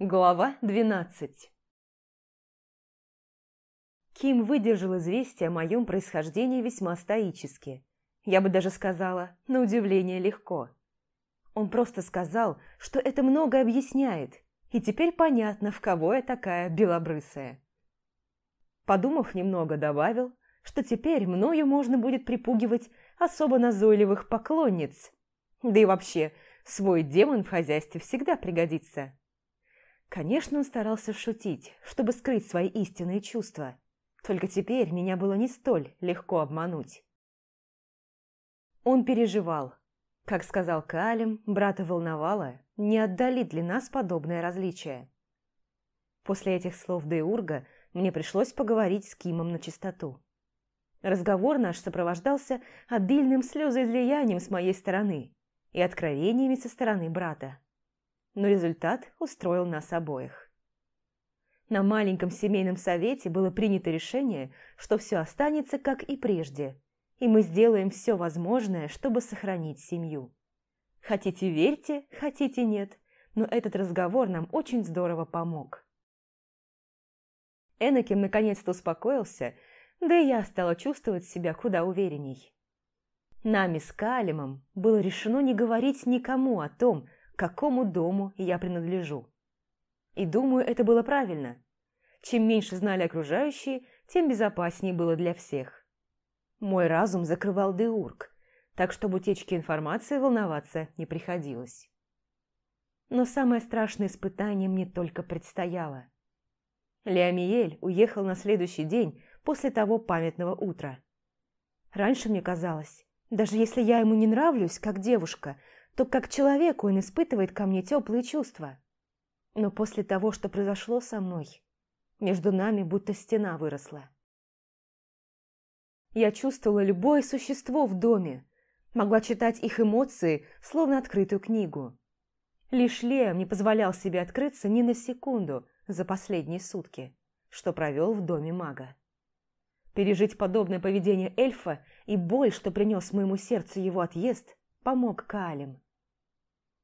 Глава 12 Ким выдержал известие о моем происхождении весьма стоически. Я бы даже сказала, на удивление легко. Он просто сказал, что это многое объясняет, и теперь понятно, в кого я такая белобрысая. Подумав немного, добавил, что теперь мною можно будет припугивать особо назойливых поклонниц. Да и вообще, свой демон в хозяйстве всегда пригодится. Конечно, он старался шутить, чтобы скрыть свои истинные чувства. Только теперь меня было не столь легко обмануть. Он переживал. Как сказал Калим, брата волновало, не отдалит ли нас подобное различие. После этих слов Деурга мне пришлось поговорить с Кимом на чистоту. Разговор наш сопровождался обильным слезоизлиянием с моей стороны и откровениями со стороны брата но результат устроил нас обоих. На маленьком семейном совете было принято решение, что все останется как и прежде, и мы сделаем все возможное, чтобы сохранить семью. Хотите верьте, хотите нет, но этот разговор нам очень здорово помог. Энаким наконец-то успокоился, да и я стала чувствовать себя куда уверенней. Нами с Калимом было решено не говорить никому о том, какому дому я принадлежу. И думаю, это было правильно. Чем меньше знали окружающие, тем безопаснее было для всех. Мой разум закрывал Деург, так что об утечке информации волноваться не приходилось. Но самое страшное испытание мне только предстояло. Леомиель уехал на следующий день после того памятного утра. Раньше мне казалось, даже если я ему не нравлюсь, как девушка, то как человеку он испытывает ко мне теплые чувства. Но после того, что произошло со мной, между нами будто стена выросла. Я чувствовала любое существо в доме, могла читать их эмоции, словно открытую книгу. Лишь Лео не позволял себе открыться ни на секунду за последние сутки, что провел в доме мага. Пережить подобное поведение эльфа и боль, что принес моему сердцу его отъезд, помог Каалем.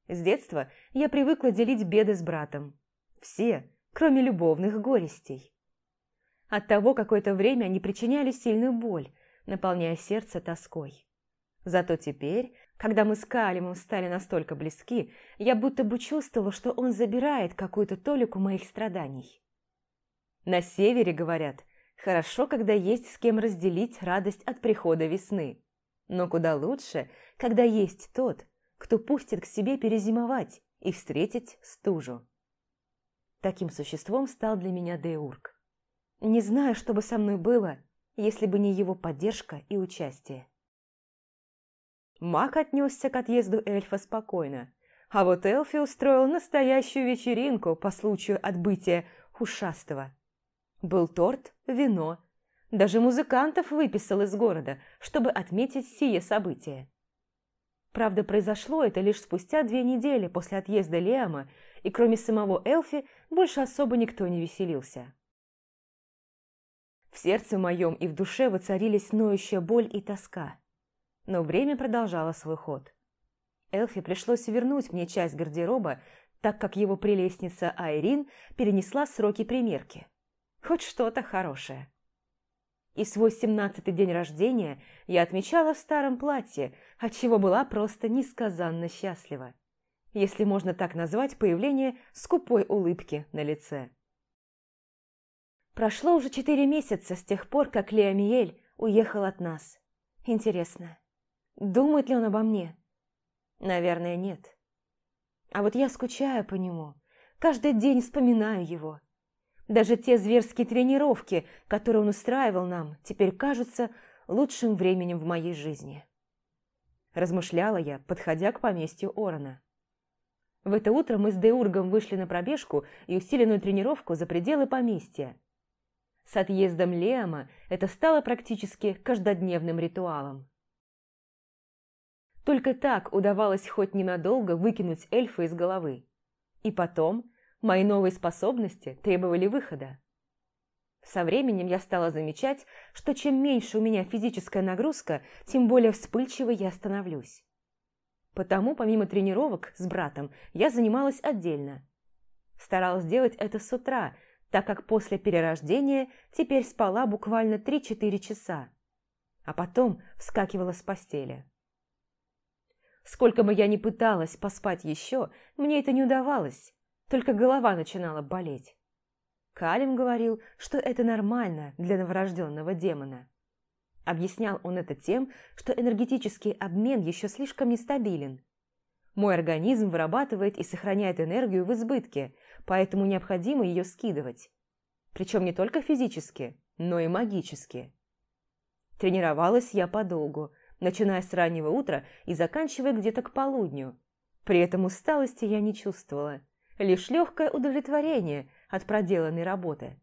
С детства я привыкла делить беды с братом. Все, кроме любовных горестей. Оттого какое-то время они причиняли сильную боль, наполняя сердце тоской. Зато теперь, когда мы с Калимом стали настолько близки, я будто бы чувствовала, что он забирает какую-то толику моих страданий. На севере, говорят, хорошо, когда есть с кем разделить радость от прихода весны. Но куда лучше, когда есть тот, кто пустит к себе перезимовать и встретить стужу. Таким существом стал для меня Деург. Не знаю, что бы со мной было, если бы не его поддержка и участие. Маг отнесся к отъезду эльфа спокойно, а вот Элфи устроил настоящую вечеринку по случаю отбытия ушастого. Был торт, вино, даже музыкантов выписал из города, чтобы отметить сие событие. Правда, произошло это лишь спустя две недели после отъезда Лиама, и кроме самого Элфи больше особо никто не веселился. В сердце моем и в душе воцарились ноющая боль и тоска. Но время продолжало свой ход. Элфи пришлось вернуть мне часть гардероба, так как его прелестница Айрин перенесла сроки примерки. Хоть что-то хорошее. И свой семнадцатый день рождения я отмечала в старом платье, отчего была просто несказанно счастлива. Если можно так назвать появление скупой улыбки на лице. Прошло уже четыре месяца с тех пор, как Леомиэль уехал от нас. Интересно, думает ли он обо мне? Наверное, нет. А вот я скучаю по нему, каждый день вспоминаю его. Даже те зверские тренировки, которые он устраивал нам, теперь кажутся лучшим временем в моей жизни. Размышляла я, подходя к поместью Орона. В это утро мы с Деургом вышли на пробежку и усиленную тренировку за пределы поместья. С отъездом Леома это стало практически каждодневным ритуалом. Только так удавалось хоть ненадолго выкинуть эльфа из головы. И потом Мои новые способности требовали выхода. Со временем я стала замечать, что чем меньше у меня физическая нагрузка, тем более вспыльчивой я становлюсь. Потому, помимо тренировок с братом, я занималась отдельно. Старалась делать это с утра, так как после перерождения теперь спала буквально 3-4 часа, а потом вскакивала с постели. Сколько бы я ни пыталась поспать еще, мне это не удавалось, только голова начинала болеть. Калим говорил, что это нормально для новорожденного демона. Объяснял он это тем, что энергетический обмен еще слишком нестабилен. Мой организм вырабатывает и сохраняет энергию в избытке, поэтому необходимо ее скидывать. Причем не только физически, но и магически. Тренировалась я подолгу, начиная с раннего утра и заканчивая где-то к полудню. При этом усталости я не чувствовала, лишь легкое удовлетворение от проделанной работы.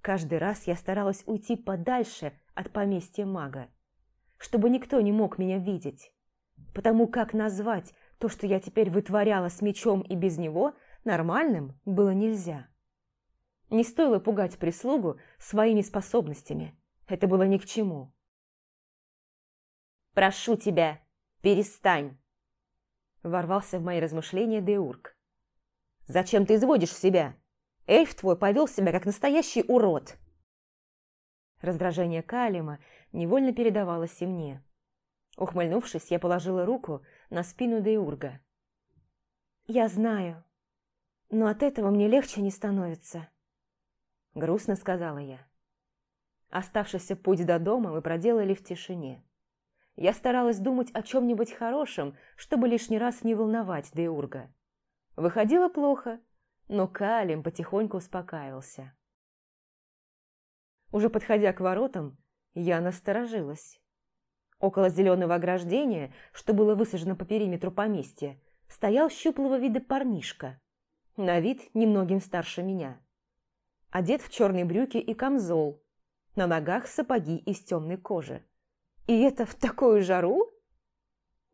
Каждый раз я старалась уйти подальше от поместья мага, чтобы никто не мог меня видеть, потому как назвать то, что я теперь вытворяла с мечом и без него, нормальным было нельзя. Не стоило пугать прислугу своими способностями. Это было ни к чему. «Прошу тебя, перестань!» Ворвался в мои размышления Деурк. «Зачем ты изводишь себя? Эльф твой повел себя, как настоящий урод!» Раздражение Калима невольно передавалось и мне. Ухмыльнувшись, я положила руку на спину Деурга. «Я знаю, но от этого мне легче не становится», — грустно сказала я. Оставшийся путь до дома мы проделали в тишине. Я старалась думать о чем-нибудь хорошем, чтобы лишний раз не волновать Деурга. Выходило плохо, но Калим потихоньку успокаивался. Уже подходя к воротам, я насторожилась. Около зеленого ограждения, что было высажено по периметру поместья, стоял щуплого вида парнишка, на вид немногим старше меня. Одет в черные брюки и камзол, на ногах сапоги из темной кожи. И это в такую жару?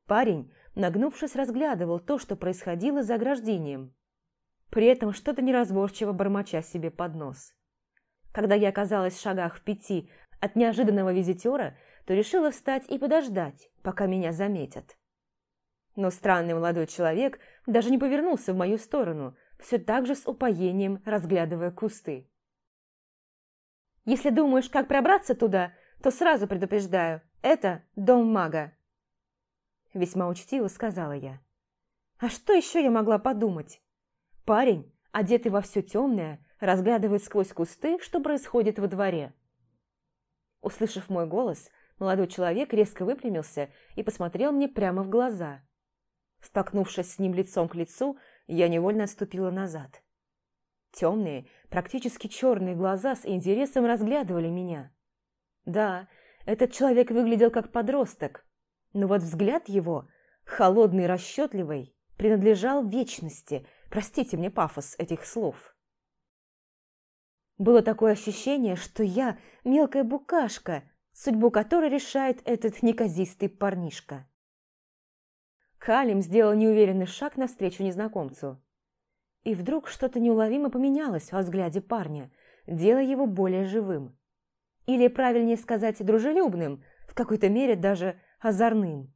Парень, нагнувшись, разглядывал то, что происходило за ограждением, при этом что-то неразборчиво бормоча себе под нос. Когда я оказалась в шагах в пяти от неожиданного визитера, то решила встать и подождать, пока меня заметят. Но странный молодой человек даже не повернулся в мою сторону, все так же с упоением разглядывая кусты. «Если думаешь, как пробраться туда, то сразу предупреждаю, это дом мага». Весьма учтиво сказала я. А что еще я могла подумать? Парень, одетый во все темное, разглядывает сквозь кусты, что происходит во дворе. Услышав мой голос, Молодой человек резко выпрямился и посмотрел мне прямо в глаза. Столкнувшись с ним лицом к лицу, я невольно отступила назад. Темные, практически черные глаза с интересом разглядывали меня. Да, этот человек выглядел как подросток, но вот взгляд его, холодный и расчетливый, принадлежал вечности. Простите мне пафос этих слов. Было такое ощущение, что я мелкая букашка, судьбу которой решает этот неказистый парнишка. Калим сделал неуверенный шаг навстречу незнакомцу. И вдруг что-то неуловимо поменялось во взгляде парня, делая его более живым. Или, правильнее сказать, дружелюбным, в какой-то мере даже озорным.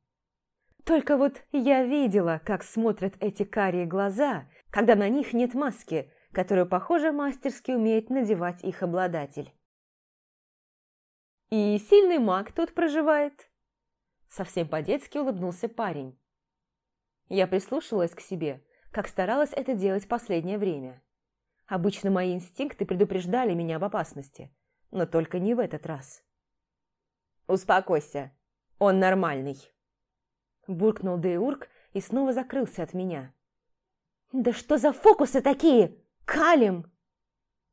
Только вот я видела, как смотрят эти карие глаза, когда на них нет маски, которую, похоже, мастерски умеет надевать их обладатель. И сильный маг тут проживает. Совсем по-детски улыбнулся парень. Я прислушалась к себе, как старалась это делать последнее время. Обычно мои инстинкты предупреждали меня об опасности, но только не в этот раз. «Успокойся, он нормальный», – буркнул Деурк и снова закрылся от меня. «Да что за фокусы такие? Калим!»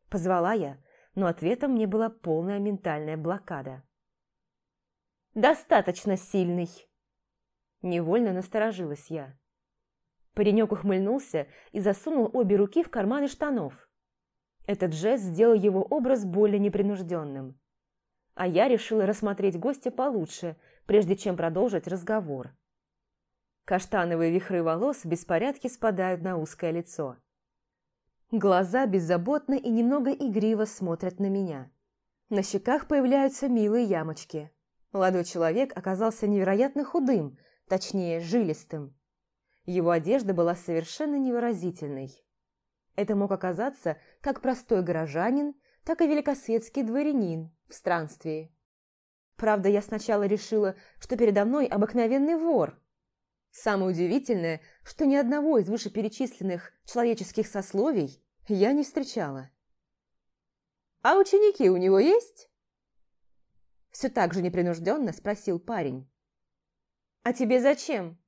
Позвала я, но ответом мне была полная ментальная блокада. «Достаточно сильный!» Невольно насторожилась я. Паренек ухмыльнулся и засунул обе руки в карманы штанов. Этот жест сделал его образ более непринужденным. А я решила рассмотреть гостя получше, прежде чем продолжить разговор. Каштановые вихры волос в беспорядке спадают на узкое лицо. Глаза беззаботно и немного игриво смотрят на меня. На щеках появляются милые ямочки. Молодой человек оказался невероятно худым, точнее, жилистым. Его одежда была совершенно невыразительной. Это мог оказаться как простой горожанин, так и великосветский дворянин в странствии. Правда, я сначала решила, что передо мной обыкновенный вор. Самое удивительное, что ни одного из вышеперечисленных человеческих сословий я не встречала. «А ученики у него есть?» Все так же непринужденно спросил парень. «А тебе зачем?»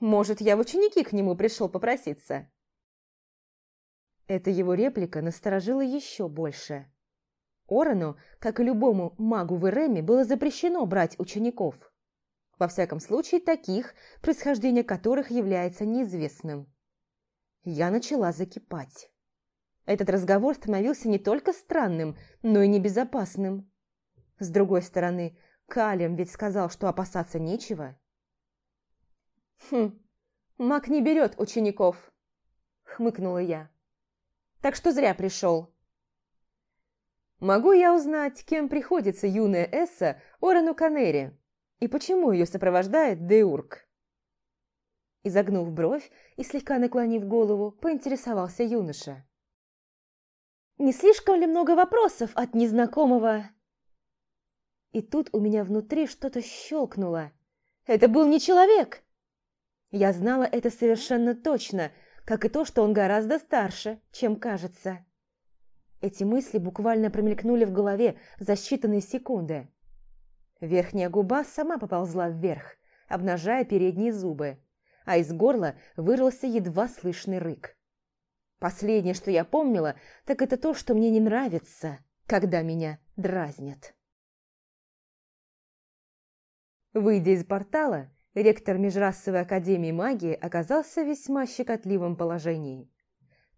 «Может, я в ученики к нему пришел попроситься?» Эта его реплика насторожила еще больше. Орану, как и любому магу в Эреме, было запрещено брать учеников. Во всяком случае, таких, происхождение которых является неизвестным. Я начала закипать. Этот разговор становился не только странным, но и небезопасным. С другой стороны, Калем ведь сказал, что опасаться нечего. «Хм, маг не берет учеников», — хмыкнула я. «Так что зря пришел». «Могу я узнать, кем приходится юная Эсса Орану Канери, и почему ее сопровождает Деурк?» Изогнув бровь и слегка наклонив голову, поинтересовался юноша. Не слишком ли много вопросов от незнакомого? И тут у меня внутри что-то щелкнуло. Это был не человек. Я знала это совершенно точно, как и то, что он гораздо старше, чем кажется. Эти мысли буквально промелькнули в голове за считанные секунды. Верхняя губа сама поползла вверх, обнажая передние зубы, а из горла вырвался едва слышный рык. Последнее, что я помнила, так это то, что мне не нравится, когда меня дразнят. Выйдя из портала, ректор Межрасовой Академии Магии оказался в весьма щекотливом положении.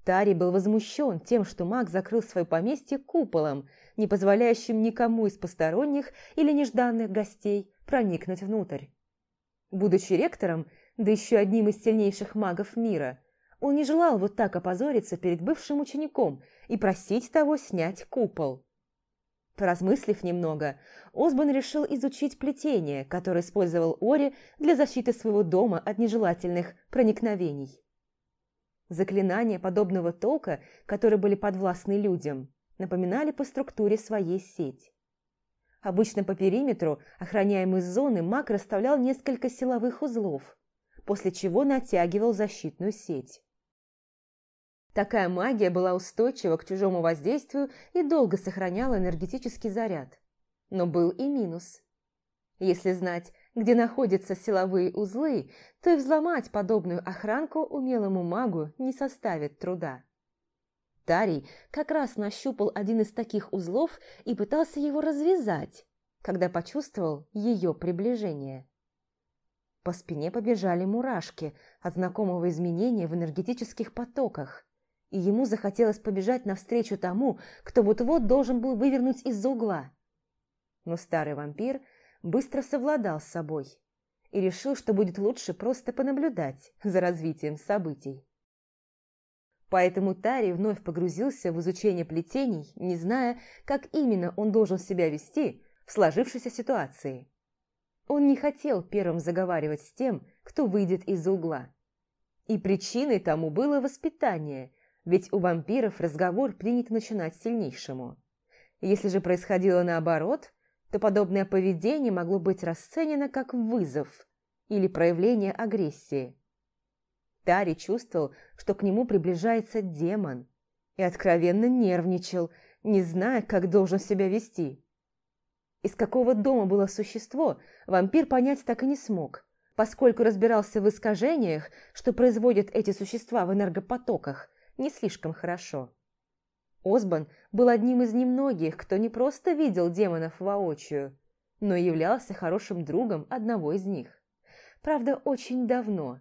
Тари был возмущен тем, что маг закрыл свое поместье куполом, не позволяющим никому из посторонних или нежданных гостей проникнуть внутрь. Будучи ректором, да еще одним из сильнейших магов мира – он не желал вот так опозориться перед бывшим учеником и просить того снять купол. Поразмыслив немного, Осбан решил изучить плетение, которое использовал Ори для защиты своего дома от нежелательных проникновений. Заклинания подобного толка, которые были подвластны людям, напоминали по структуре своей сеть. Обычно по периметру охраняемой зоны маг расставлял несколько силовых узлов, после чего натягивал защитную сеть. Такая магия была устойчива к чужому воздействию и долго сохраняла энергетический заряд. Но был и минус. Если знать, где находятся силовые узлы, то и взломать подобную охранку умелому магу не составит труда. Тарий как раз нащупал один из таких узлов и пытался его развязать, когда почувствовал ее приближение. По спине побежали мурашки от знакомого изменения в энергетических потоках, и ему захотелось побежать навстречу тому, кто вот-вот должен был вывернуть из-за угла. Но старый вампир быстро совладал с собой и решил, что будет лучше просто понаблюдать за развитием событий. Поэтому Тари вновь погрузился в изучение плетений, не зная, как именно он должен себя вести в сложившейся ситуации. Он не хотел первым заговаривать с тем, кто выйдет из-за угла. И причиной тому было воспитание – ведь у вампиров разговор принято начинать сильнейшему. Если же происходило наоборот, то подобное поведение могло быть расценено как вызов или проявление агрессии. Тари чувствовал, что к нему приближается демон, и откровенно нервничал, не зная, как должен себя вести. Из какого дома было существо, вампир понять так и не смог, поскольку разбирался в искажениях, что производят эти существа в энергопотоках, не слишком хорошо. Осбан был одним из немногих, кто не просто видел демонов воочию, но являлся хорошим другом одного из них. Правда, очень давно.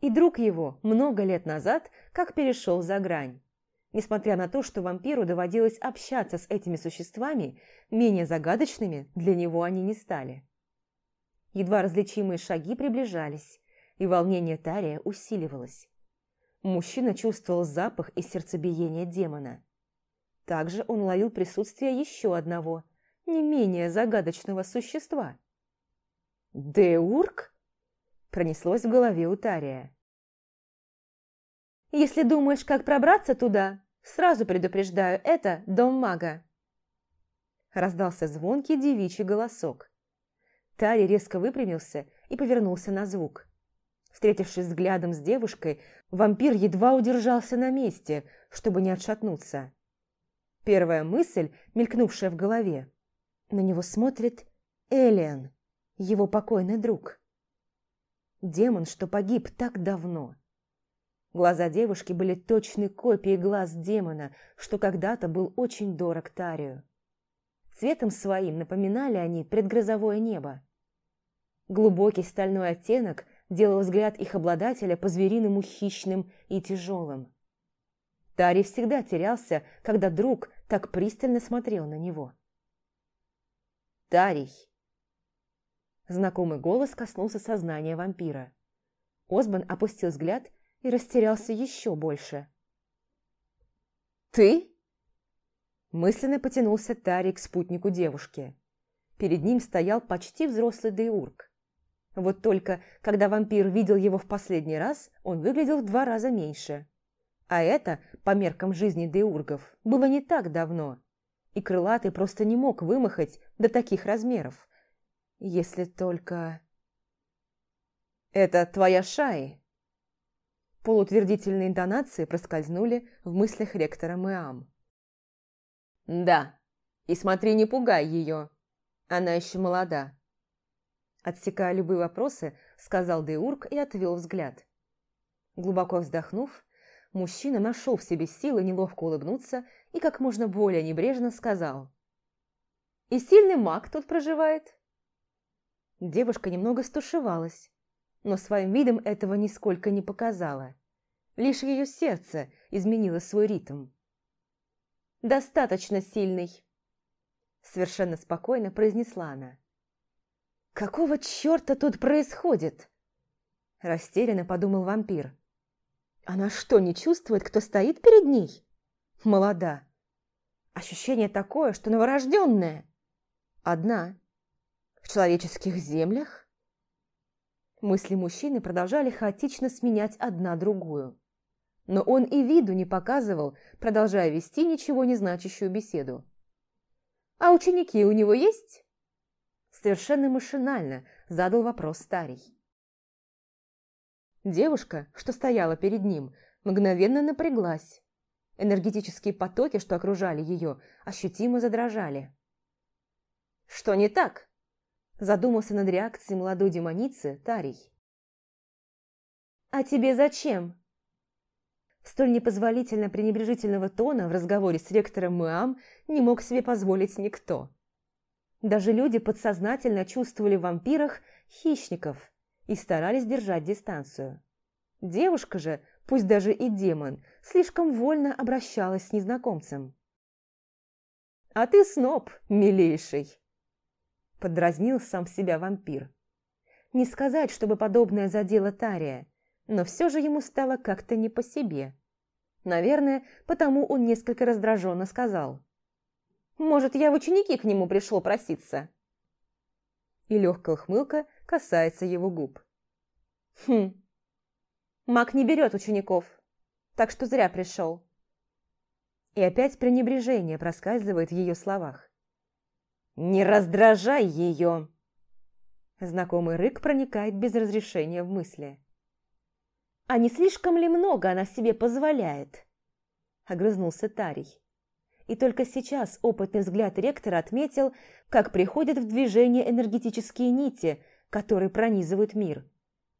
И друг его много лет назад как перешел за грань. Несмотря на то, что вампиру доводилось общаться с этими существами, менее загадочными для него они не стали. Едва различимые шаги приближались, и волнение Тария усиливалось. Мужчина чувствовал запах и сердцебиение демона. Также он ловил присутствие еще одного, не менее загадочного существа. «Деурк?» – пронеслось в голове у Тария. Если думаешь, как пробраться туда, сразу предупреждаю, это дом мага. Раздался звонкий девичий голосок. Тари резко выпрямился и повернулся на звук. Встретившись взглядом с девушкой, вампир едва удержался на месте, чтобы не отшатнуться. Первая мысль, мелькнувшая в голове. На него смотрит Элиан, его покойный друг. Демон, что погиб так давно. Глаза девушки были точной копией глаз демона, что когда-то был очень дорог Тарию. Цветом своим напоминали они предгрозовое небо. Глубокий стальной оттенок делал взгляд их обладателя по-звериному хищным и тяжелым. Тари всегда терялся, когда друг так пристально смотрел на него. «Тарий!» Знакомый голос коснулся сознания вампира. Осбан опустил взгляд и растерялся еще больше. «Ты?» Мысленно потянулся Тари к спутнику девушки. Перед ним стоял почти взрослый Деург. Вот только, когда вампир видел его в последний раз, он выглядел в два раза меньше. А это, по меркам жизни Деургов, было не так давно. И крылатый просто не мог вымахать до таких размеров. Если только... «Это твоя Шаи!» Полутвердительные интонации проскользнули в мыслях ректора Мэам. «Да, и смотри, не пугай ее. Она еще молода». Отсекая любые вопросы, сказал Деург и отвел взгляд. Глубоко вздохнув, мужчина нашел в себе силы неловко улыбнуться и как можно более небрежно сказал. «И сильный маг тут проживает?» Девушка немного стушевалась, но своим видом этого нисколько не показала. Лишь ее сердце изменило свой ритм. «Достаточно сильный», – совершенно спокойно произнесла она. «Какого черта тут происходит?» Растерянно подумал вампир. «Она что, не чувствует, кто стоит перед ней?» «Молода. Ощущение такое, что новорожденная. Одна. В человеческих землях?» Мысли мужчины продолжали хаотично сменять одна другую. Но он и виду не показывал, продолжая вести ничего не значащую беседу. «А ученики у него есть?» совершенно машинально задал вопрос старий. Девушка, что стояла перед ним, мгновенно напряглась. Энергетические потоки, что окружали ее, ощутимо задрожали. «Что не так?» – задумался над реакцией молодой демоницы Тарий. «А тебе зачем?» Столь непозволительно пренебрежительного тона в разговоре с ректором Муам не мог себе позволить никто. Даже люди подсознательно чувствовали в вампирах хищников и старались держать дистанцию. Девушка же, пусть даже и демон, слишком вольно обращалась с незнакомцем. «А ты сноб, милейший!» Подразнил сам себя вампир. Не сказать, чтобы подобное задело Тария, но все же ему стало как-то не по себе. Наверное, потому он несколько раздраженно сказал. Может, я в ученики к нему пришел проситься?» И легкая ухмылка касается его губ. «Хм, маг не берет учеников, так что зря пришел». И опять пренебрежение проскальзывает в ее словах. «Не раздражай ее!» Знакомый рык проникает без разрешения в мысли. «А не слишком ли много она себе позволяет?» Огрызнулся Тарий и только сейчас опытный взгляд ректора отметил, как приходят в движение энергетические нити, которые пронизывают мир.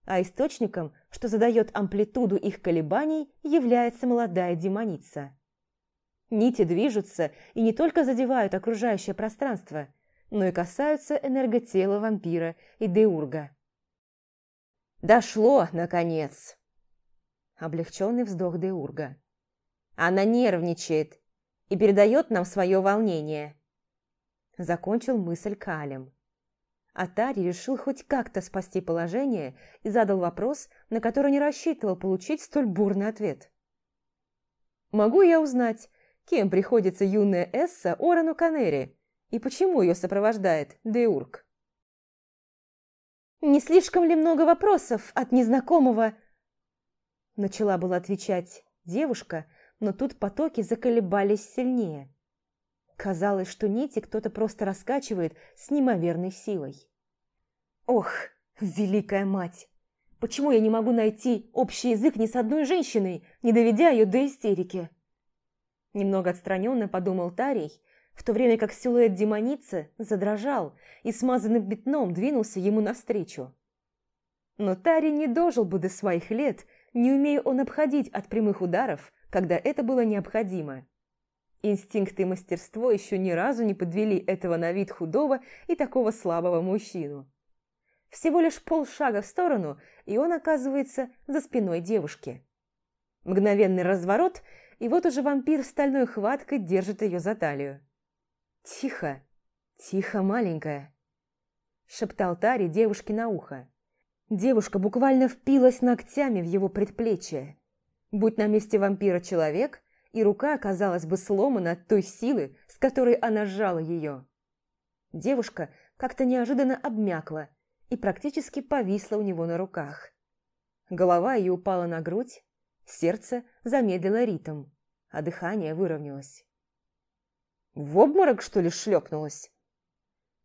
А источником, что задает амплитуду их колебаний, является молодая демоница. Нити движутся и не только задевают окружающее пространство, но и касаются энерготела вампира и деурга. «Дошло, наконец!» Облегченный вздох деурга. «Она нервничает и передает нам свое волнение. Закончил мысль Калем. Атари решил хоть как-то спасти положение и задал вопрос, на который не рассчитывал получить столь бурный ответ. «Могу я узнать, кем приходится юная Эсса Орану Канери и почему ее сопровождает Деург?» «Не слишком ли много вопросов от незнакомого?» Начала была отвечать девушка, но тут потоки заколебались сильнее. Казалось, что нити кто-то просто раскачивает с неимоверной силой. Ох, великая мать! Почему я не могу найти общий язык ни с одной женщиной, не доведя ее до истерики? Немного отстраненно подумал Тарий, в то время как силуэт демоницы задрожал и смазанным пятном двинулся ему навстречу. Но Тарий не дожил бы до своих лет, не умея он обходить от прямых ударов, когда это было необходимо. Инстинкт и мастерство еще ни разу не подвели этого на вид худого и такого слабого мужчину. Всего лишь полшага в сторону, и он оказывается за спиной девушки. Мгновенный разворот, и вот уже вампир стальной хваткой держит ее за талию. «Тихо, тихо, маленькая», – шептал Тари девушке на ухо. Девушка буквально впилась ногтями в его предплечье. Будь на месте вампира человек, и рука оказалась бы сломана от той силы, с которой она сжала ее. Девушка как-то неожиданно обмякла и практически повисла у него на руках. Голова ее упала на грудь, сердце замедлило ритм, а дыхание выровнялось. «В обморок, что ли, шлепнулась?»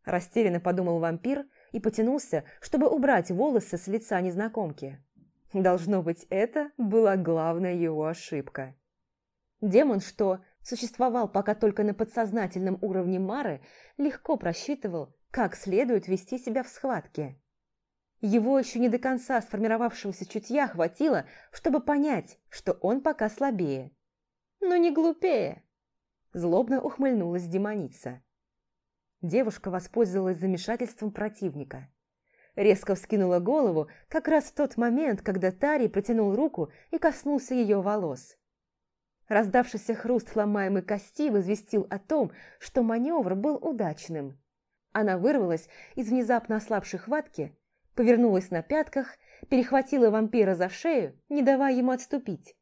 Растерянно подумал вампир и потянулся, чтобы убрать волосы с лица незнакомки. Должно быть, это была главная его ошибка. Демон, что существовал пока только на подсознательном уровне Мары, легко просчитывал, как следует вести себя в схватке. Его еще не до конца сформировавшегося чутья хватило, чтобы понять, что он пока слабее. Но не глупее. Злобно ухмыльнулась демоница. Девушка воспользовалась замешательством противника. Резко вскинула голову как раз в тот момент, когда Тари протянул руку и коснулся ее волос. Раздавшийся хруст ломаемой кости возвестил о том, что маневр был удачным. Она вырвалась из внезапно ослабшей хватки, повернулась на пятках, перехватила вампира за шею, не давая ему отступить,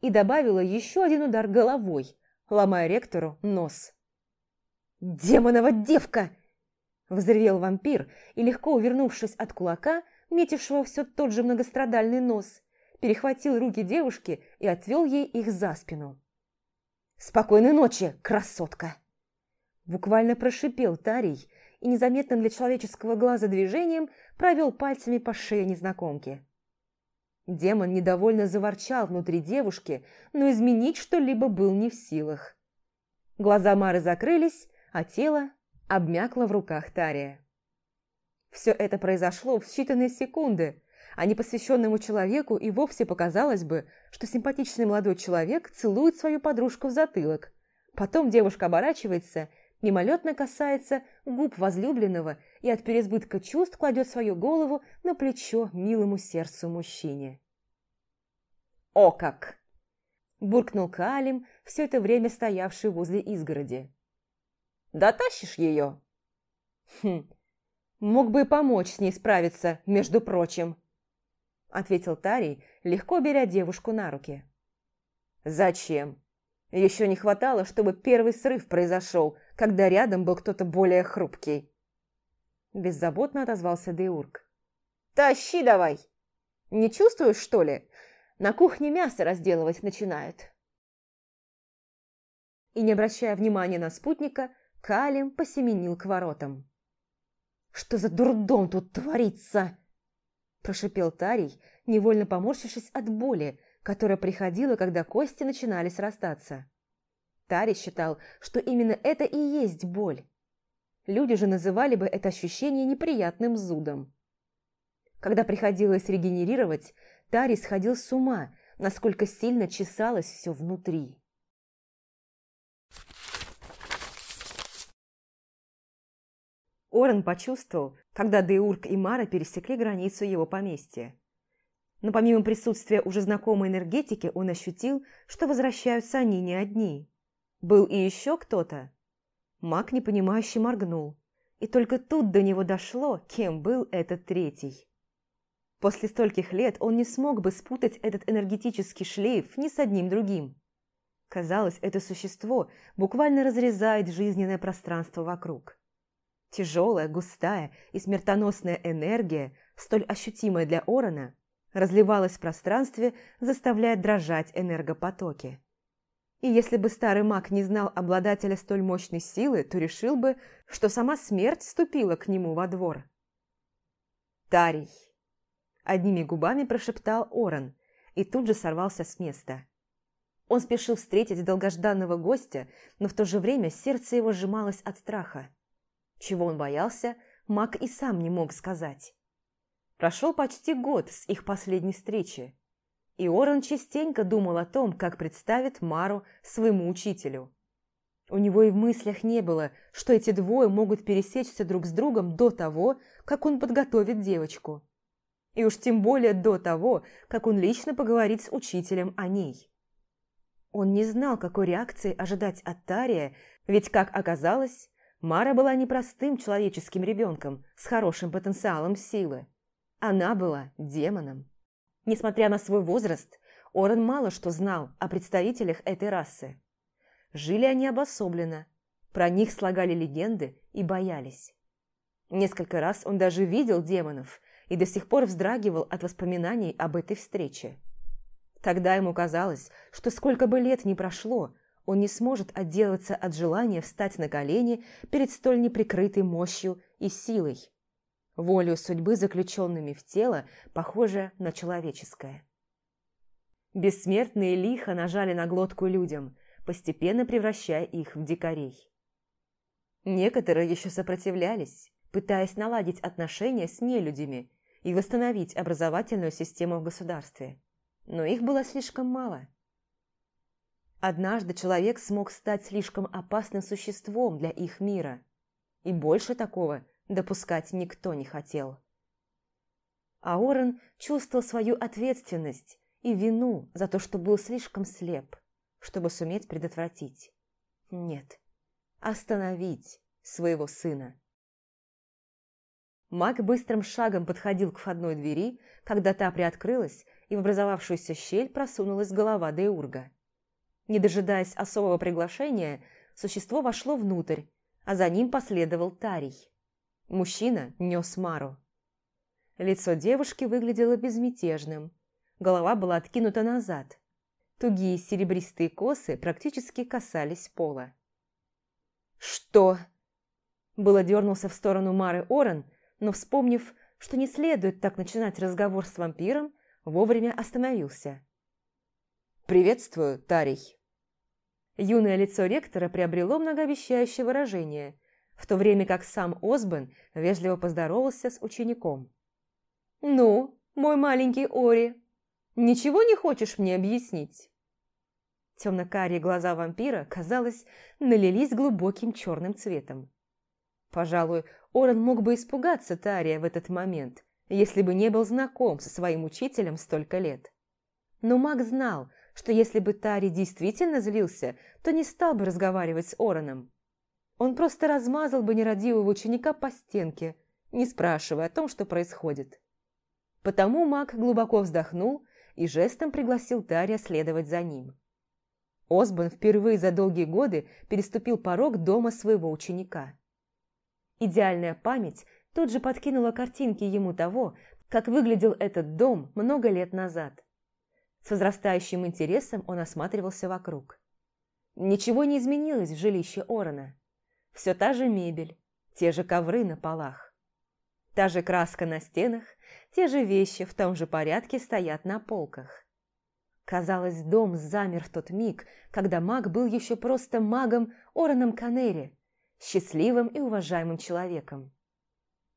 и добавила еще один удар головой, ломая ректору нос. «Демонова девка!» – взревел вампир и, легко увернувшись от кулака, метившего все тот же многострадальный нос, перехватил руки девушки и отвел ей их за спину. «Спокойной ночи, красотка!» Буквально прошипел Тарий и незаметным для человеческого глаза движением провел пальцами по шее незнакомки. Демон недовольно заворчал внутри девушки, но изменить что-либо был не в силах. Глаза Мары закрылись, а тело обмякло в руках Тария. Все это произошло в считанные секунды, а непосвященному человеку и вовсе показалось бы, что симпатичный молодой человек целует свою подружку в затылок. Потом девушка оборачивается, мимолетно касается губ возлюбленного и от переизбытка чувств кладет свою голову на плечо милому сердцу мужчине. «О как!» – буркнул Калим, все это время стоявший возле изгороди. Дотащишь ее?» «Хм, мог бы и помочь с ней справиться, между прочим», ответил Тарий, легко беря девушку на руки. «Зачем? Еще не хватало, чтобы первый срыв произошел, когда рядом был кто-то более хрупкий». Беззаботно отозвался Деург. «Тащи давай! Не чувствуешь, что ли? На кухне мясо разделывать начинают». И не обращая внимания на спутника, Калим посеменил к воротам. «Что за дурдом тут творится?» Прошипел Тарий, невольно поморщившись от боли, которая приходила, когда кости начинали срастаться. Тарий считал, что именно это и есть боль. Люди же называли бы это ощущение неприятным зудом. Когда приходилось регенерировать, Тарий сходил с ума, насколько сильно чесалось все внутри. Орен почувствовал, когда Деурк и Мара пересекли границу его поместья. Но помимо присутствия уже знакомой энергетики, он ощутил, что возвращаются они не одни. Был и еще кто-то. Маг непонимающе моргнул, и только тут до него дошло, кем был этот третий. После стольких лет он не смог бы спутать этот энергетический шлейф ни с одним другим. Казалось, это существо буквально разрезает жизненное пространство вокруг. Тяжелая, густая и смертоносная энергия, столь ощутимая для Орона, разливалась в пространстве, заставляя дрожать энергопотоки. И если бы старый маг не знал обладателя столь мощной силы, то решил бы, что сама смерть ступила к нему во двор. «Тарий!» – одними губами прошептал Оран и тут же сорвался с места. Он спешил встретить долгожданного гостя, но в то же время сердце его сжималось от страха. Чего он боялся, маг и сам не мог сказать. Прошел почти год с их последней встречи, и Оран частенько думал о том, как представит Мару своему учителю. У него и в мыслях не было, что эти двое могут пересечься друг с другом до того, как он подготовит девочку. И уж тем более до того, как он лично поговорит с учителем о ней. Он не знал, какой реакции ожидать от Тария, ведь, как оказалось, Мара была не простым человеческим ребенком с хорошим потенциалом силы. Она была демоном. Несмотря на свой возраст, Орен мало что знал о представителях этой расы. Жили они обособленно, про них слагали легенды и боялись. Несколько раз он даже видел демонов и до сих пор вздрагивал от воспоминаний об этой встрече. Тогда ему казалось, что сколько бы лет ни прошло, он не сможет отделаться от желания встать на колени перед столь неприкрытой мощью и силой. Волю судьбы, заключенными в тело, похожее на человеческое. Бессмертные лихо нажали на глотку людям, постепенно превращая их в дикарей. Некоторые еще сопротивлялись, пытаясь наладить отношения с нелюдями и восстановить образовательную систему в государстве но их было слишком мало. Однажды человек смог стать слишком опасным существом для их мира, и больше такого допускать никто не хотел. Аорен чувствовал свою ответственность и вину за то, что был слишком слеп, чтобы суметь предотвратить. Нет, остановить своего сына. Маг быстрым шагом подходил к входной двери, когда та приоткрылась, и в образовавшуюся щель просунулась голова Деурга. Не дожидаясь особого приглашения, существо вошло внутрь, а за ним последовал Тарий. Мужчина нес Мару. Лицо девушки выглядело безмятежным. Голова была откинута назад. Тугие серебристые косы практически касались пола. «Что?» Было дернулся в сторону Мары Орен, но, вспомнив, что не следует так начинать разговор с вампиром, вовремя остановился. «Приветствую, Тарий!» Юное лицо ректора приобрело многообещающее выражение, в то время как сам Осбен вежливо поздоровался с учеником. «Ну, мой маленький Ори, ничего не хочешь мне объяснить?» Темно-карие глаза вампира, казалось, налились глубоким черным цветом. Пожалуй, Орен мог бы испугаться Тария в этот момент, если бы не был знаком со своим учителем столько лет. Но маг знал, что если бы Тари действительно злился, то не стал бы разговаривать с Ороном. Он просто размазал бы нерадивого ученика по стенке, не спрашивая о том, что происходит. Потому маг глубоко вздохнул и жестом пригласил Тария следовать за ним. Осбан впервые за долгие годы переступил порог дома своего ученика. Идеальная память тут же подкинула картинки ему того, как выглядел этот дом много лет назад. С возрастающим интересом он осматривался вокруг. Ничего не изменилось в жилище Орона. Все та же мебель, те же ковры на полах. Та же краска на стенах, те же вещи в том же порядке стоят на полках. Казалось, дом замер в тот миг, когда маг был еще просто магом Ороном Канери, счастливым и уважаемым человеком.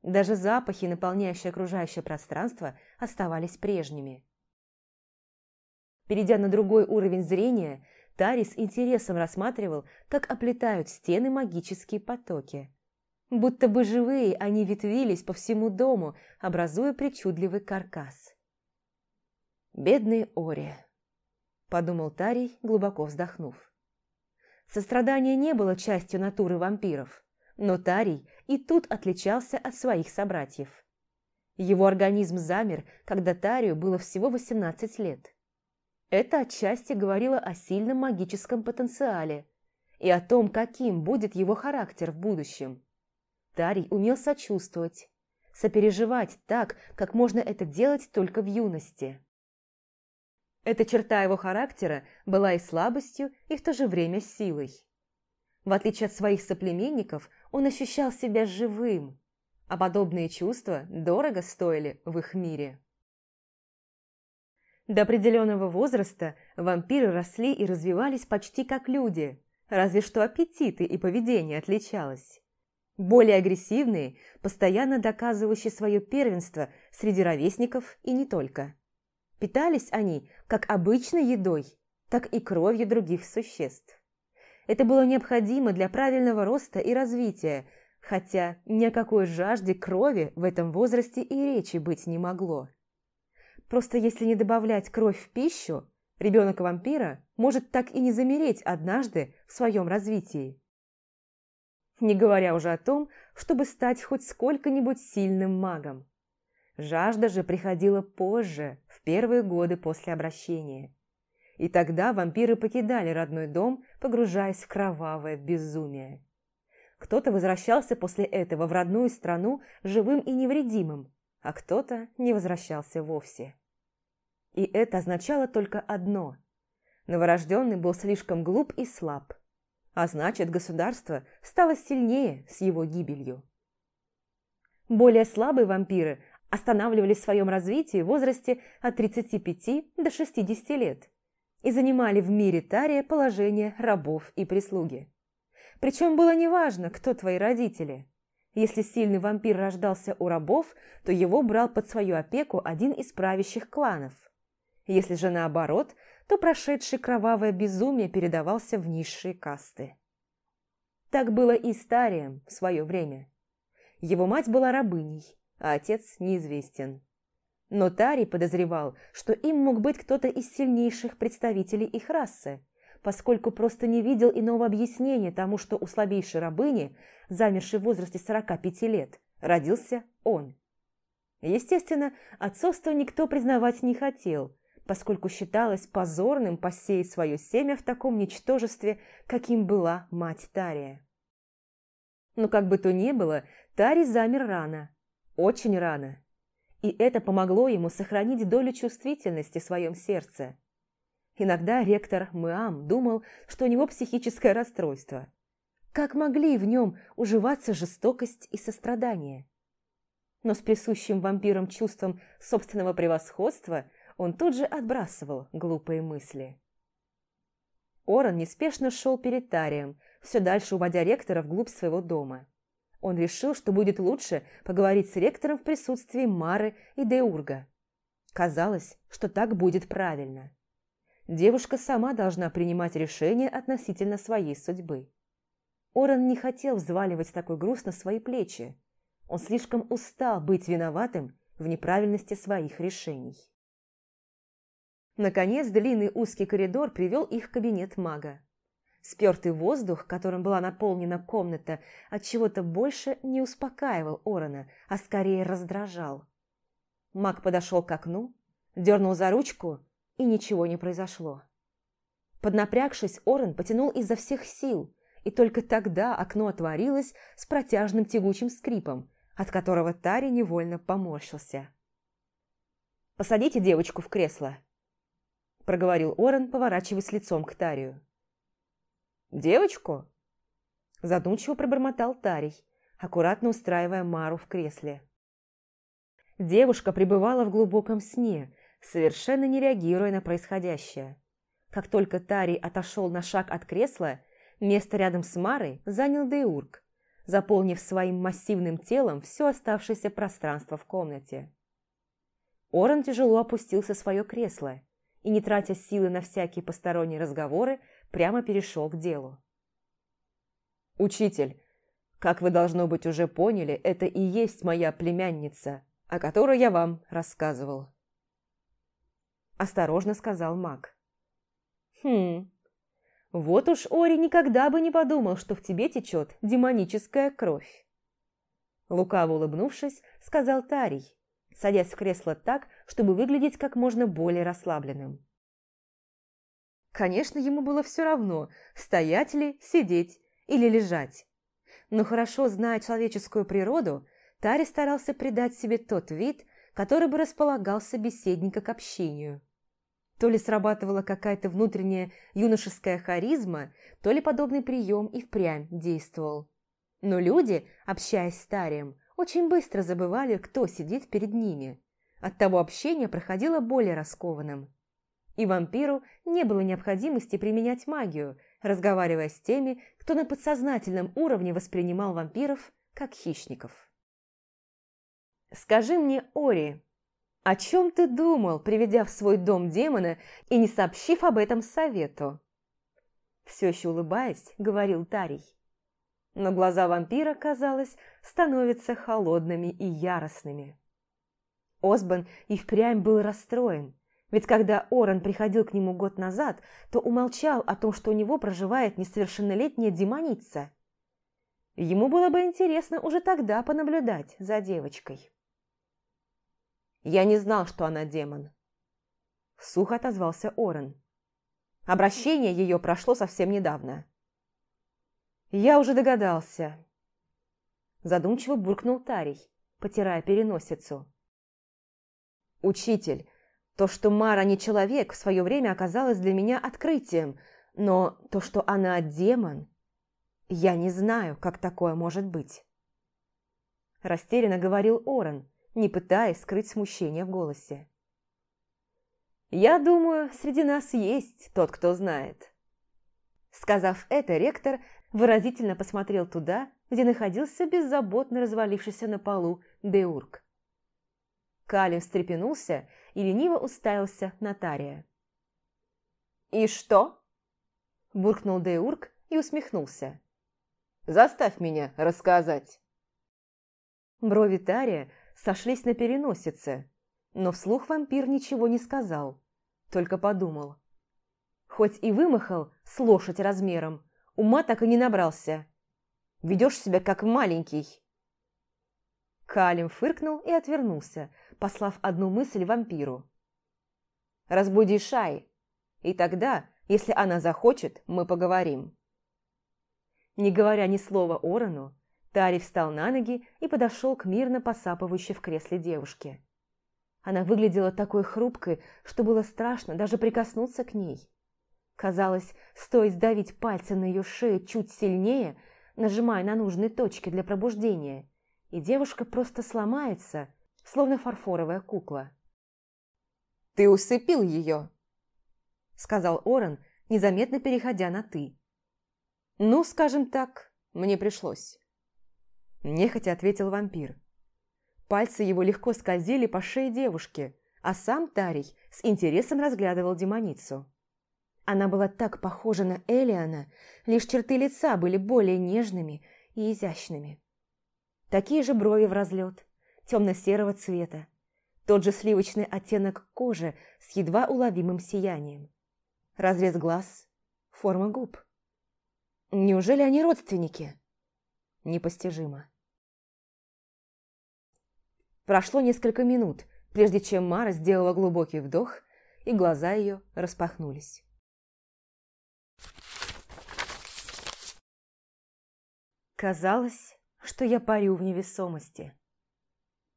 Даже запахи, наполняющие окружающее пространство, оставались прежними. Перейдя на другой уровень зрения, Тари с интересом рассматривал, как оплетают стены магические потоки. Будто бы живые они ветвились по всему дому, образуя причудливый каркас. «Бедный Ори», – подумал Тарий, глубоко вздохнув. Сострадание не было частью натуры вампиров – но Тарий и тут отличался от своих собратьев. Его организм замер, когда Тарию было всего 18 лет. Это отчасти говорило о сильном магическом потенциале и о том, каким будет его характер в будущем. Тарий умел сочувствовать, сопереживать так, как можно это делать только в юности. Эта черта его характера была и слабостью, и в то же время силой. В отличие от своих соплеменников, он ощущал себя живым, а подобные чувства дорого стоили в их мире. До определенного возраста вампиры росли и развивались почти как люди, разве что аппетиты и поведение отличалось. Более агрессивные, постоянно доказывающие свое первенство среди ровесников и не только. Питались они как обычной едой, так и кровью других существ. Это было необходимо для правильного роста и развития, хотя ни о какой жажде крови в этом возрасте и речи быть не могло. Просто если не добавлять кровь в пищу, ребенок вампира может так и не замереть однажды в своем развитии. Не говоря уже о том, чтобы стать хоть сколько-нибудь сильным магом. Жажда же приходила позже, в первые годы после обращения. И тогда вампиры покидали родной дом, погружаясь в кровавое безумие. Кто-то возвращался после этого в родную страну живым и невредимым, а кто-то не возвращался вовсе. И это означало только одно – новорожденный был слишком глуп и слаб, а значит, государство стало сильнее с его гибелью. Более слабые вампиры останавливались в своем развитии в возрасте от 35 до 60 лет и занимали в мире Тария положение рабов и прислуги. Причем было неважно, кто твои родители. Если сильный вампир рождался у рабов, то его брал под свою опеку один из правящих кланов. Если же наоборот, то прошедший кровавое безумие передавался в низшие касты. Так было и с Тарием в свое время. Его мать была рабыней, а отец неизвестен. Но Тарий подозревал, что им мог быть кто-то из сильнейших представителей их расы, поскольку просто не видел иного объяснения тому, что у слабейшей рабыни, замершей в возрасте 45 лет, родился он. Естественно, отцовство никто признавать не хотел, поскольку считалось позорным посеять свое семя в таком ничтожестве, каким была мать Тария. Но как бы то ни было, Тари замер рано, очень рано. И это помогло ему сохранить долю чувствительности в своем сердце. Иногда ректор Мэам думал, что у него психическое расстройство. Как могли в нем уживаться жестокость и сострадание? Но с присущим вампирам чувством собственного превосходства он тут же отбрасывал глупые мысли. Оран неспешно шел перед Тарием, все дальше уводя ректора вглубь своего дома. Он решил, что будет лучше поговорить с ректором в присутствии Мары и Деурга. Казалось, что так будет правильно. Девушка сама должна принимать решение относительно своей судьбы. Оран не хотел взваливать такой груз на свои плечи. Он слишком устал быть виноватым в неправильности своих решений. Наконец, длинный узкий коридор привел их в кабинет мага. Спертый воздух, которым была наполнена комната, от чего-то больше не успокаивал Орона, а скорее раздражал. Маг подошел к окну, дернул за ручку и ничего не произошло. Поднапрягшись, Орен потянул изо всех сил, и только тогда окно отворилось с протяжным тягучим скрипом, от которого Тари невольно поморщился. «Посадите девочку в кресло», – проговорил Орен, поворачиваясь лицом к Тарию. «Девочку?» – задумчиво пробормотал Тарий, аккуратно устраивая Мару в кресле. Девушка пребывала в глубоком сне – совершенно не реагируя на происходящее. Как только Тарий отошел на шаг от кресла, место рядом с Марой занял Деург, заполнив своим массивным телом все оставшееся пространство в комнате. Оран тяжело опустился в свое кресло и, не тратя силы на всякие посторонние разговоры, прямо перешел к делу. «Учитель, как вы, должно быть, уже поняли, это и есть моя племянница, о которой я вам рассказывал». – осторожно сказал маг. «Хм, вот уж Ори никогда бы не подумал, что в тебе течет демоническая кровь». Лукаво улыбнувшись, сказал Тарий, садясь в кресло так, чтобы выглядеть как можно более расслабленным. Конечно, ему было все равно, стоять ли, сидеть или лежать. Но хорошо зная человеческую природу, Тари старался придать себе тот вид, который бы располагал собеседника к общению. То ли срабатывала какая-то внутренняя юношеская харизма, то ли подобный прием и впрямь действовал. Но люди, общаясь с Тарием, очень быстро забывали, кто сидит перед ними. Оттого общение проходило более раскованным. И вампиру не было необходимости применять магию, разговаривая с теми, кто на подсознательном уровне воспринимал вампиров как хищников. «Скажи мне, Ори, о чем ты думал, приведя в свой дом демона и не сообщив об этом совету?» Все еще улыбаясь, говорил Тарий. Но глаза вампира, казалось, становятся холодными и яростными. Осбан и впрямь был расстроен, ведь когда Оран приходил к нему год назад, то умолчал о том, что у него проживает несовершеннолетняя демоница. Ему было бы интересно уже тогда понаблюдать за девочкой. «Я не знал, что она демон», – сухо отозвался Оран. «Обращение ее прошло совсем недавно». «Я уже догадался», – задумчиво буркнул Тарий, потирая переносицу. «Учитель, то, что Мара не человек, в свое время оказалось для меня открытием, но то, что она демон, я не знаю, как такое может быть». Растерянно говорил Орен, не пытаясь скрыть смущение в голосе. «Я думаю, среди нас есть тот, кто знает». Сказав это, ректор выразительно посмотрел туда, где находился беззаботно развалившийся на полу Деург. Калин встрепенулся и лениво уставился на Тария. «И что?» – буркнул Деург и усмехнулся. «Заставь меня рассказать». Брови Тария сошлись на переносице, но вслух вампир ничего не сказал, только подумал. Хоть и вымахал с лошадь размером, ума так и не набрался. Ведешь себя как маленький. Калим фыркнул и отвернулся, послав одну мысль вампиру. «Разбуди Шай, и тогда, если она захочет, мы поговорим». Не говоря ни слова Орону, Тари встал на ноги и подошел к мирно посапывающей в кресле девушке. Она выглядела такой хрупкой, что было страшно даже прикоснуться к ней. Казалось, стоит сдавить пальцы на ее шее чуть сильнее, нажимая на нужные точки для пробуждения, и девушка просто сломается, словно фарфоровая кукла. «Ты усыпил ее!» — сказал Орен, незаметно переходя на «ты». «Ну, скажем так, мне пришлось». Нехотя ответил вампир. Пальцы его легко скользили по шее девушки, а сам Тарий с интересом разглядывал демоницу. Она была так похожа на Элиана, лишь черты лица были более нежными и изящными. Такие же брови в разлет, темно-серого цвета, тот же сливочный оттенок кожи с едва уловимым сиянием. Разрез глаз, форма губ. Неужели они родственники? Непостижимо. Прошло несколько минут, прежде чем Мара сделала глубокий вдох, и глаза ее распахнулись. Казалось, что я парю в невесомости.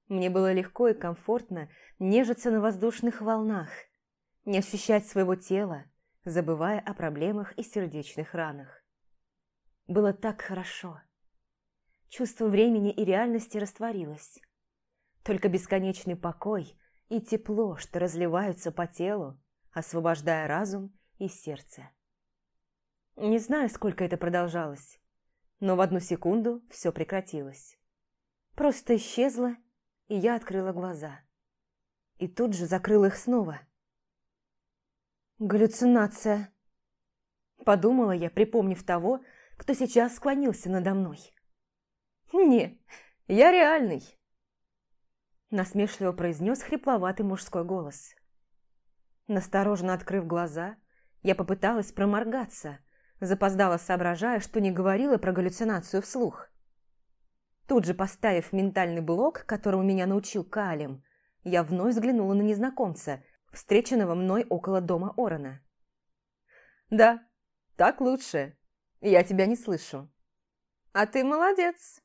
Мне было легко и комфортно нежиться на воздушных волнах, не ощущать своего тела, забывая о проблемах и сердечных ранах. Было так хорошо. Чувство времени и реальности растворилось. Только бесконечный покой и тепло, что разливаются по телу, освобождая разум и сердце. Не знаю, сколько это продолжалось но в одну секунду все прекратилось. Просто исчезло, и я открыла глаза. И тут же закрыла их снова. «Галлюцинация!» Подумала я, припомнив того, кто сейчас склонился надо мной. «Не, я реальный!» Насмешливо произнес хрипловатый мужской голос. Настороженно открыв глаза, я попыталась проморгаться – запоздала, соображая, что не говорила про галлюцинацию вслух. Тут же поставив ментальный блок, которому меня научил Калим, я вновь взглянула на незнакомца, встреченного мной около дома Орона. «Да, так лучше. Я тебя не слышу». «А ты молодец!»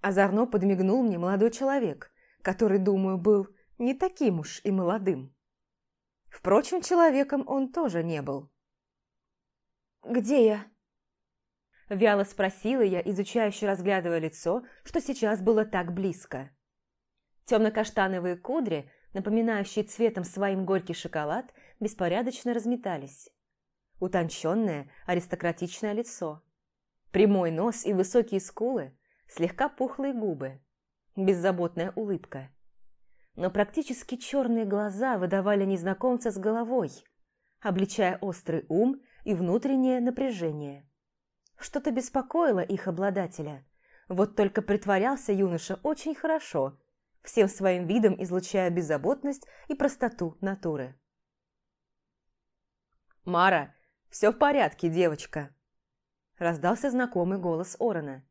Озорно подмигнул мне молодой человек, который, думаю, был не таким уж и молодым. Впрочем, человеком он тоже не был. «Где я?» Вяло спросила я, изучающе разглядывая лицо, что сейчас было так близко. Темно-каштановые кудри, напоминающие цветом своим горький шоколад, беспорядочно разметались. Утонченное, аристократичное лицо. Прямой нос и высокие скулы, слегка пухлые губы. Беззаботная улыбка. Но практически черные глаза выдавали незнакомца с головой, обличая острый ум и внутреннее напряжение. Что-то беспокоило их обладателя. Вот только притворялся юноша очень хорошо, всем своим видом излучая беззаботность и простоту натуры. «Мара, все в порядке, девочка!» Раздался знакомый голос Орона.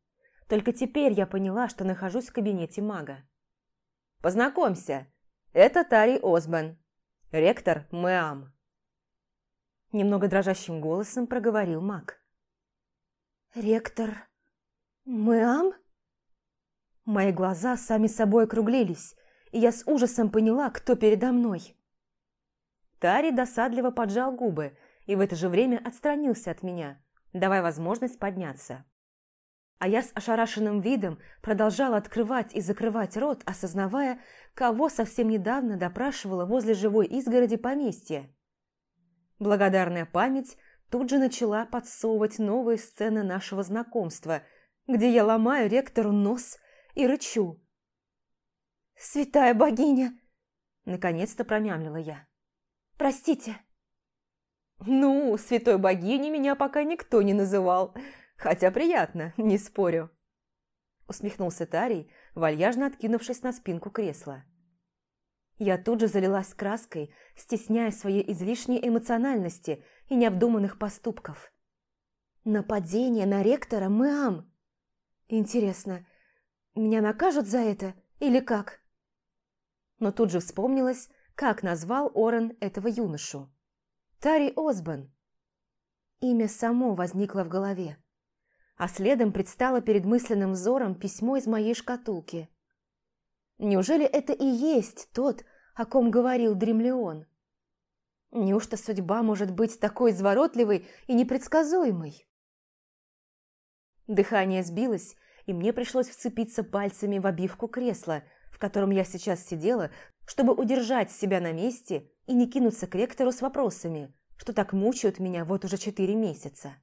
Только теперь я поняла, что нахожусь в кабинете мага. «Познакомься, это Тари Осбен, ректор МЭАМ». Немного дрожащим голосом проговорил маг. «Ректор МЭАМ?» Мои глаза сами собой округлились, и я с ужасом поняла, кто передо мной. Тари досадливо поджал губы и в это же время отстранился от меня, давая возможность подняться. А я с ошарашенным видом продолжала открывать и закрывать рот, осознавая, кого совсем недавно допрашивала возле живой изгороди поместья. Благодарная память тут же начала подсовывать новые сцены нашего знакомства, где я ломаю ректору нос и рычу. «Святая богиня!» Наконец-то промямлила я. «Простите!» «Ну, святой богиней меня пока никто не называл, хотя приятно, не спорю». Усмехнулся Тарий, вальяжно откинувшись на спинку кресла. Я тут же залилась краской, стесняя своей излишней эмоциональности и необдуманных поступков. Нападение на ректора Мэам. Интересно, меня накажут за это или как? Но тут же вспомнилось, как назвал Орен этого юношу. Тари Осбан. Имя само возникло в голове, а следом предстало перед мысленным взором письмо из моей шкатулки. Неужели это и есть тот, о ком говорил Дремлеон? Неужто судьба может быть такой изворотливой и непредсказуемой? Дыхание сбилось, и мне пришлось вцепиться пальцами в обивку кресла, в котором я сейчас сидела, чтобы удержать себя на месте и не кинуться к ректору с вопросами, что так мучают меня вот уже четыре месяца.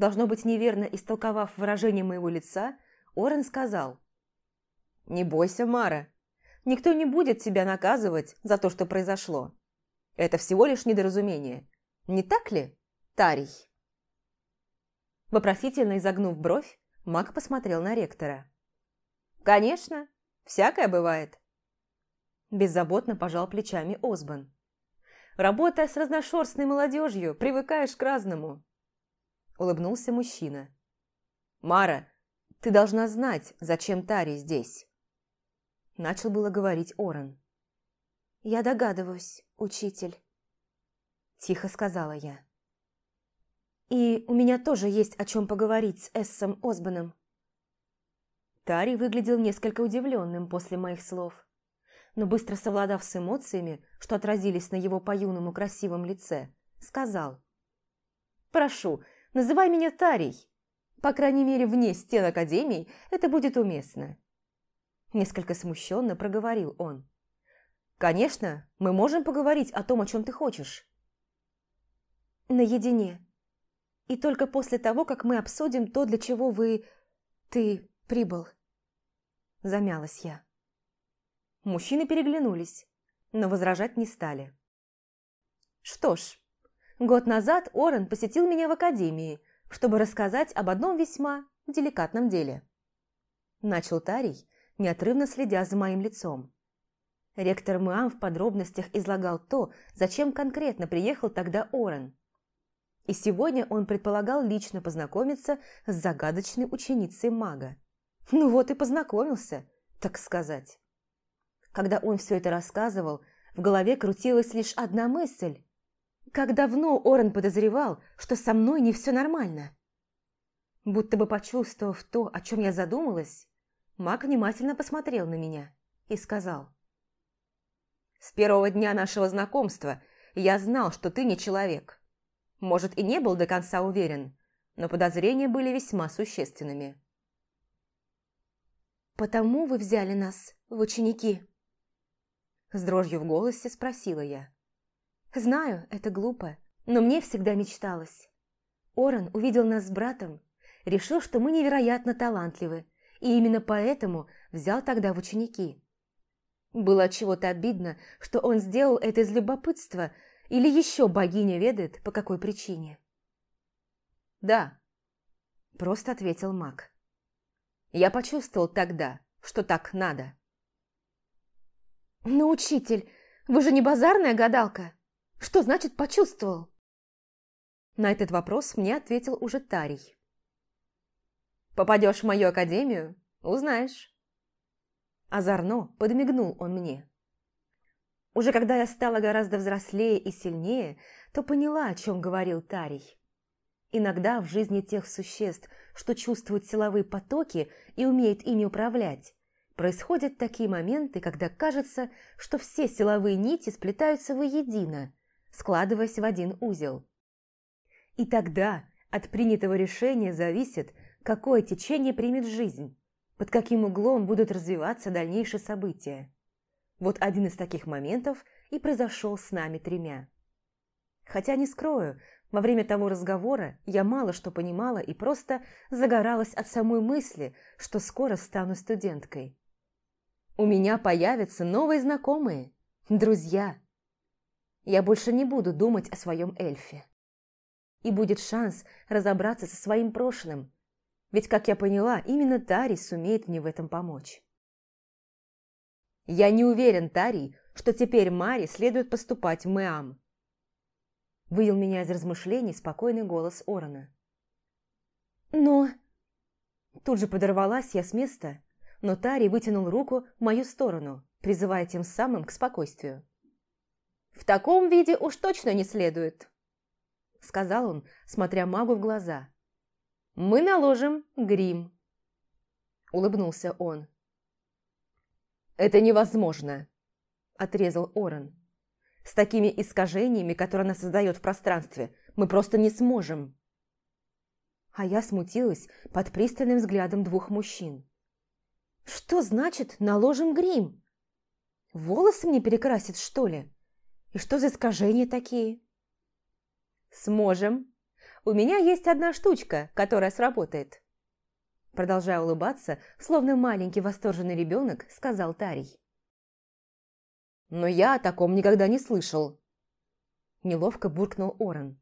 Должно быть, неверно истолковав выражение моего лица, Орен сказал. «Не бойся, Мара. Никто не будет тебя наказывать за то, что произошло. Это всего лишь недоразумение. Не так ли, Тарий?» Вопросительно изогнув бровь, Мак посмотрел на ректора. «Конечно, всякое бывает». Беззаботно пожал плечами Осбан. «Работая с разношерстной молодежью, привыкаешь к разному». Улыбнулся мужчина. «Мара, ты должна знать, зачем Тари здесь». Начал было говорить Оран. «Я догадываюсь, учитель», – тихо сказала я. И у меня тоже есть о чем поговорить с Эссом Осбаном. Тари выглядел несколько удивленным после моих слов, но быстро совладав с эмоциями, что отразились на его по-юному красивом лице, сказал. «Прошу, называй меня Тарий. По крайней мере, вне стен Академии это будет уместно». Несколько смущенно проговорил он. «Конечно, мы можем поговорить о том, о чем ты хочешь». «Наедине», и только после того, как мы обсудим то, для чего вы... ты прибыл. Замялась я. Мужчины переглянулись, но возражать не стали. Что ж, год назад Орен посетил меня в академии, чтобы рассказать об одном весьма деликатном деле. Начал Тарий, неотрывно следя за моим лицом. Ректор Муам в подробностях излагал то, зачем конкретно приехал тогда Орен и сегодня он предполагал лично познакомиться с загадочной ученицей мага. Ну вот и познакомился, так сказать. Когда он все это рассказывал, в голове крутилась лишь одна мысль. Как давно Орен подозревал, что со мной не все нормально? Будто бы почувствовав то, о чем я задумалась, Мак внимательно посмотрел на меня и сказал. «С первого дня нашего знакомства я знал, что ты не человек. Может, и не был до конца уверен, но подозрения были весьма существенными». «Потому вы взяли нас в ученики?» С дрожью в голосе спросила я. «Знаю, это глупо, но мне всегда мечталось. Оран увидел нас с братом, решил, что мы невероятно талантливы, и именно поэтому взял тогда в ученики. Было чего-то обидно, что он сделал это из любопытства, или еще богиня ведает, по какой причине. «Да», – просто ответил маг. «Я почувствовал тогда, что так надо». «Но, учитель, вы же не базарная гадалка. Что значит «почувствовал»?» На этот вопрос мне ответил уже Тарий. Попадешь в мою академию – узнаешь. Озорно подмигнул он мне. Уже когда я стала гораздо взрослее и сильнее, то поняла, о чем говорил Тарий. Иногда в жизни тех существ, что чувствуют силовые потоки и умеют ими управлять, происходят такие моменты, когда кажется, что все силовые нити сплетаются воедино, складываясь в один узел. И тогда от принятого решения зависит, какое течение примет жизнь, под каким углом будут развиваться дальнейшие события. Вот один из таких моментов и произошел с нами тремя. Хотя не скрою, во время того разговора я мало что понимала и просто загоралась от самой мысли, что скоро стану студенткой. У меня появятся новые знакомые, друзья. Я больше не буду думать о своем эльфе. И будет шанс разобраться со своим прошлым, ведь, как я поняла, именно Тари сумеет мне в этом помочь. Я не уверен, Тари, что теперь Маре следует поступать в Мэам. Вывел меня из размышлений спокойный голос Орона. Но... Тут же подорвалась я с места, но Тари вытянул руку в мою сторону, призывая тем самым к спокойствию. «В таком виде уж точно не следует», — сказал он, смотря магу в глаза. Мы наложим грим. Улыбнулся он. Это невозможно, отрезал Орен. С такими искажениями, которые она создает в пространстве, мы просто не сможем. А я смутилась под пристальным взглядом двух мужчин. Что значит «наложим грим»? Волосы мне перекрасят, что ли? И что за искажения такие? Сможем, у меня есть одна штучка, которая сработает». Продолжая улыбаться, словно маленький восторженный ребенок, сказал Тарий. «Но я о таком никогда не слышал». Неловко буркнул Орен.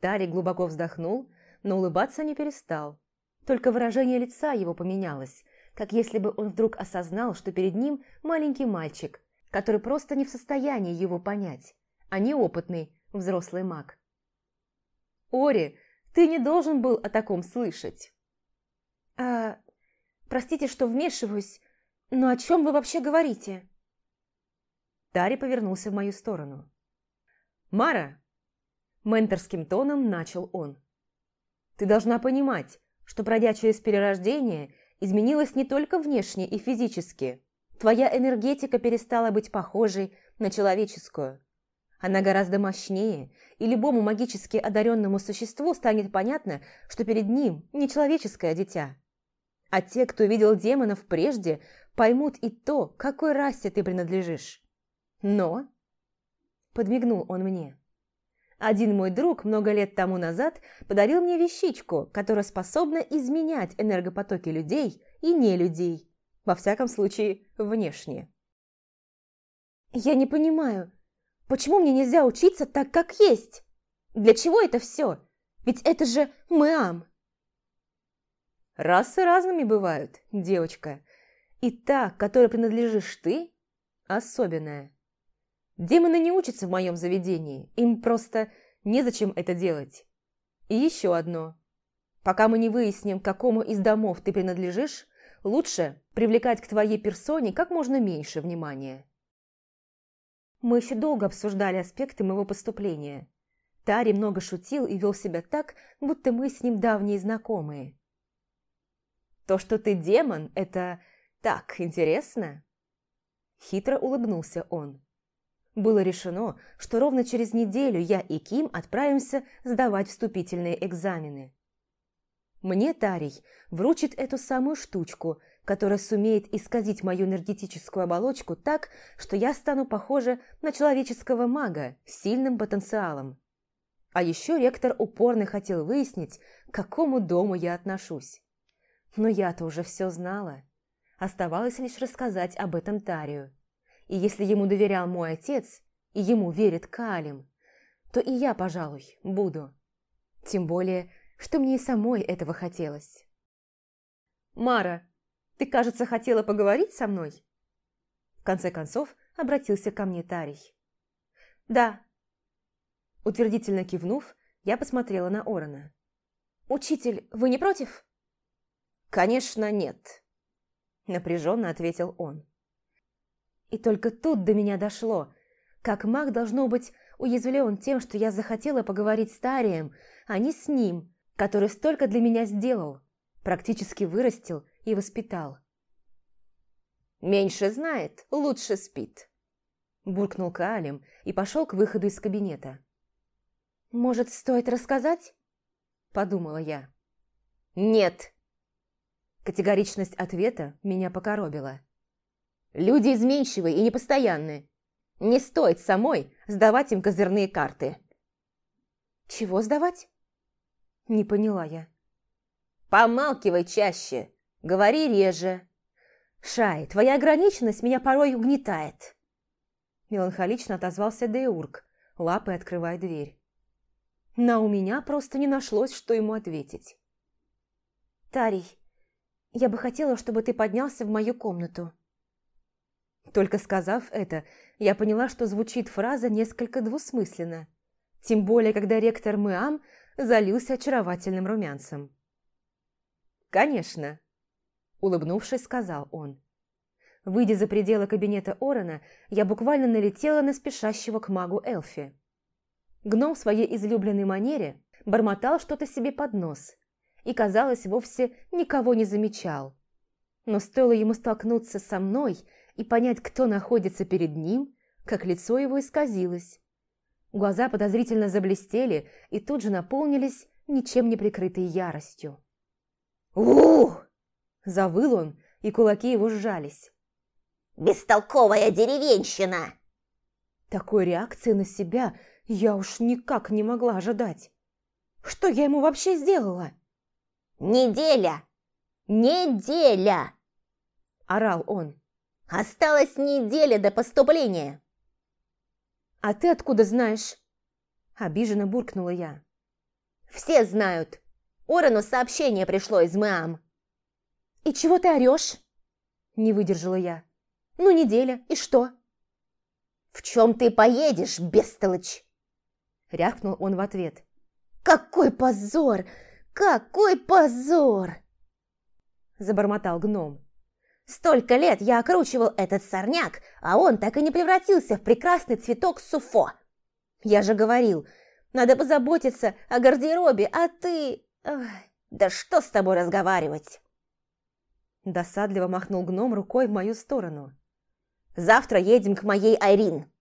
Тарий глубоко вздохнул, но улыбаться не перестал. Только выражение лица его поменялось, как если бы он вдруг осознал, что перед ним маленький мальчик, который просто не в состоянии его понять, а не опытный взрослый маг. Ори, ты не должен был о таком слышать. А, простите, что вмешиваюсь, но о чем вы вообще говорите? Тари повернулся в мою сторону. «Мара!» Менторским тоном начал он. «Ты должна понимать, что, пройдя через перерождение, изменилась не только внешне и физически. Твоя энергетика перестала быть похожей на человеческую. Она гораздо мощнее, и любому магически одаренному существу станет понятно, что перед ним не человеческое дитя. А те, кто видел демонов прежде, поймут и то, какой расе ты принадлежишь. Но... Подмигнул он мне. Один мой друг много лет тому назад подарил мне вещичку, которая способна изменять энергопотоки людей и не людей. Во всяком случае, внешне. «Я не понимаю, Почему мне нельзя учиться так, как есть? Для чего это все? Ведь это же Мэам. Расы разными бывают, девочка. И та, которой принадлежишь ты, особенная. Демоны не учатся в моем заведении, им просто незачем это делать. И еще одно. Пока мы не выясним, к какому из домов ты принадлежишь, лучше привлекать к твоей персоне как можно меньше внимания. Мы еще долго обсуждали аспекты моего поступления. Тари много шутил и вел себя так, будто мы с ним давние знакомые. «То, что ты демон, это так интересно?» Хитро улыбнулся он. Было решено, что ровно через неделю я и Ким отправимся сдавать вступительные экзамены. Мне Тарий вручит эту самую штучку, которая сумеет исказить мою энергетическую оболочку так, что я стану похожа на человеческого мага с сильным потенциалом. А еще ректор упорно хотел выяснить, к какому дому я отношусь. Но я-то уже все знала. Оставалось лишь рассказать об этом Тарию. И если ему доверял мой отец, и ему верит Калим, то и я, пожалуй, буду. Тем более, что мне и самой этого хотелось. «Мара, ты, кажется, хотела поговорить со мной?» В конце концов, обратился ко мне Тарий. «Да». Утвердительно кивнув, я посмотрела на Орона. «Учитель, вы не против?» «Конечно, нет», – напряженно ответил он. И только тут до меня дошло, как маг должно быть уязвлен тем, что я захотела поговорить с Тарием, а не с ним, который столько для меня сделал, практически вырастил и воспитал. «Меньше знает, лучше спит», – буркнул Каалим и пошел к выходу из кабинета. «Может, стоит рассказать?» – подумала я. «Нет!» Категоричность ответа меня покоробила. Люди изменчивые и непостоянные. Не стоит самой сдавать им козырные карты. Чего сдавать? Не поняла я. Помалкивай чаще, говори реже. Шай, твоя ограниченность меня порой угнетает. Меланхолично отозвался Деург, лапой открывая дверь. Но у меня просто не нашлось, что ему ответить. «Тарий, я бы хотела, чтобы ты поднялся в мою комнату», только сказав это, я поняла, что звучит фраза несколько двусмысленно. Тем более, когда ректор Мэам залился очаровательным румянцем. «Конечно», – улыбнувшись, сказал он. Выйдя за пределы кабинета Орена, я буквально налетела на спешащего к магу Элфи. Гном в своей излюбленной манере бормотал что-то себе под нос и, казалось, вовсе никого не замечал. Но стоило ему столкнуться со мной – и понять, кто находится перед ним, как лицо его исказилось. Глаза подозрительно заблестели и тут же наполнились ничем не прикрытой яростью. «Ух!» – завыл он, и кулаки его сжались. «Бестолковая деревенщина!» Такой реакции на себя я уж никак не могла ожидать. Что я ему вообще сделала? «Неделя! Неделя!» – орал он. Осталась неделя до поступления. А ты откуда знаешь? Обиженно буркнула я. Все знают. Орану сообщение пришло из МАМ. И чего ты орешь? Не выдержала я. Ну, неделя, и что? В чем ты поедешь, бестолочь? Рявкнул он в ответ. Какой позор! Какой позор! Забормотал гном. Столько лет я окручивал этот сорняк, а он так и не превратился в прекрасный цветок суфо. Я же говорил, надо позаботиться о гардеробе, а ты... Ой, да что с тобой разговаривать?» Досадливо махнул гном рукой в мою сторону. «Завтра едем к моей Айрин».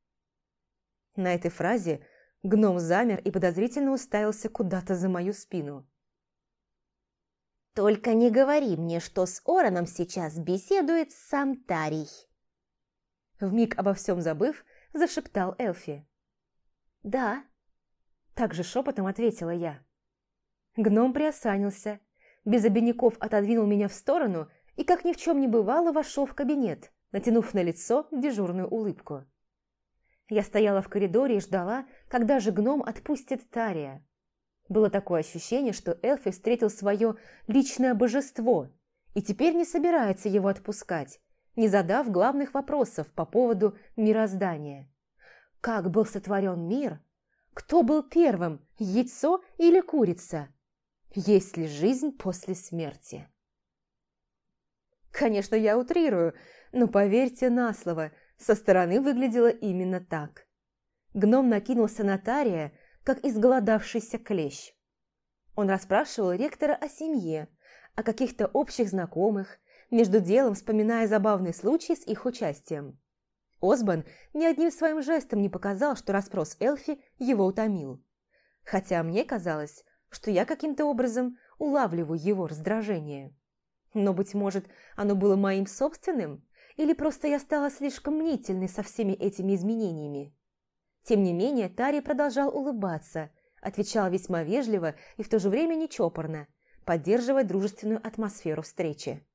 На этой фразе гном замер и подозрительно уставился куда-то за мою спину. Только не говори мне, что с Ороном сейчас беседует сам Тарий. Вмиг обо всем забыв, зашептал Элфи. «Да», – также шепотом ответила я. Гном приосанился, без обиняков отодвинул меня в сторону и, как ни в чем не бывало, вошел в кабинет, натянув на лицо дежурную улыбку. Я стояла в коридоре и ждала, когда же гном отпустит Тария. Было такое ощущение, что Элфи встретил свое личное божество и теперь не собирается его отпускать, не задав главных вопросов по поводу мироздания. Как был сотворен мир? Кто был первым, яйцо или курица? Есть ли жизнь после смерти? Конечно, я утрирую, но поверьте на слово, со стороны выглядело именно так. Гном накинулся на Тария, как изголодавшийся клещ. Он расспрашивал ректора о семье, о каких-то общих знакомых, между делом вспоминая забавные случаи с их участием. Осбан ни одним своим жестом не показал, что расспрос Элфи его утомил. Хотя мне казалось, что я каким-то образом улавливаю его раздражение. Но, быть может, оно было моим собственным, или просто я стала слишком мнительной со всеми этими изменениями. Тем не менее, Тари продолжал улыбаться, отвечал весьма вежливо и в то же время нечопорно, поддерживая дружественную атмосферу встречи.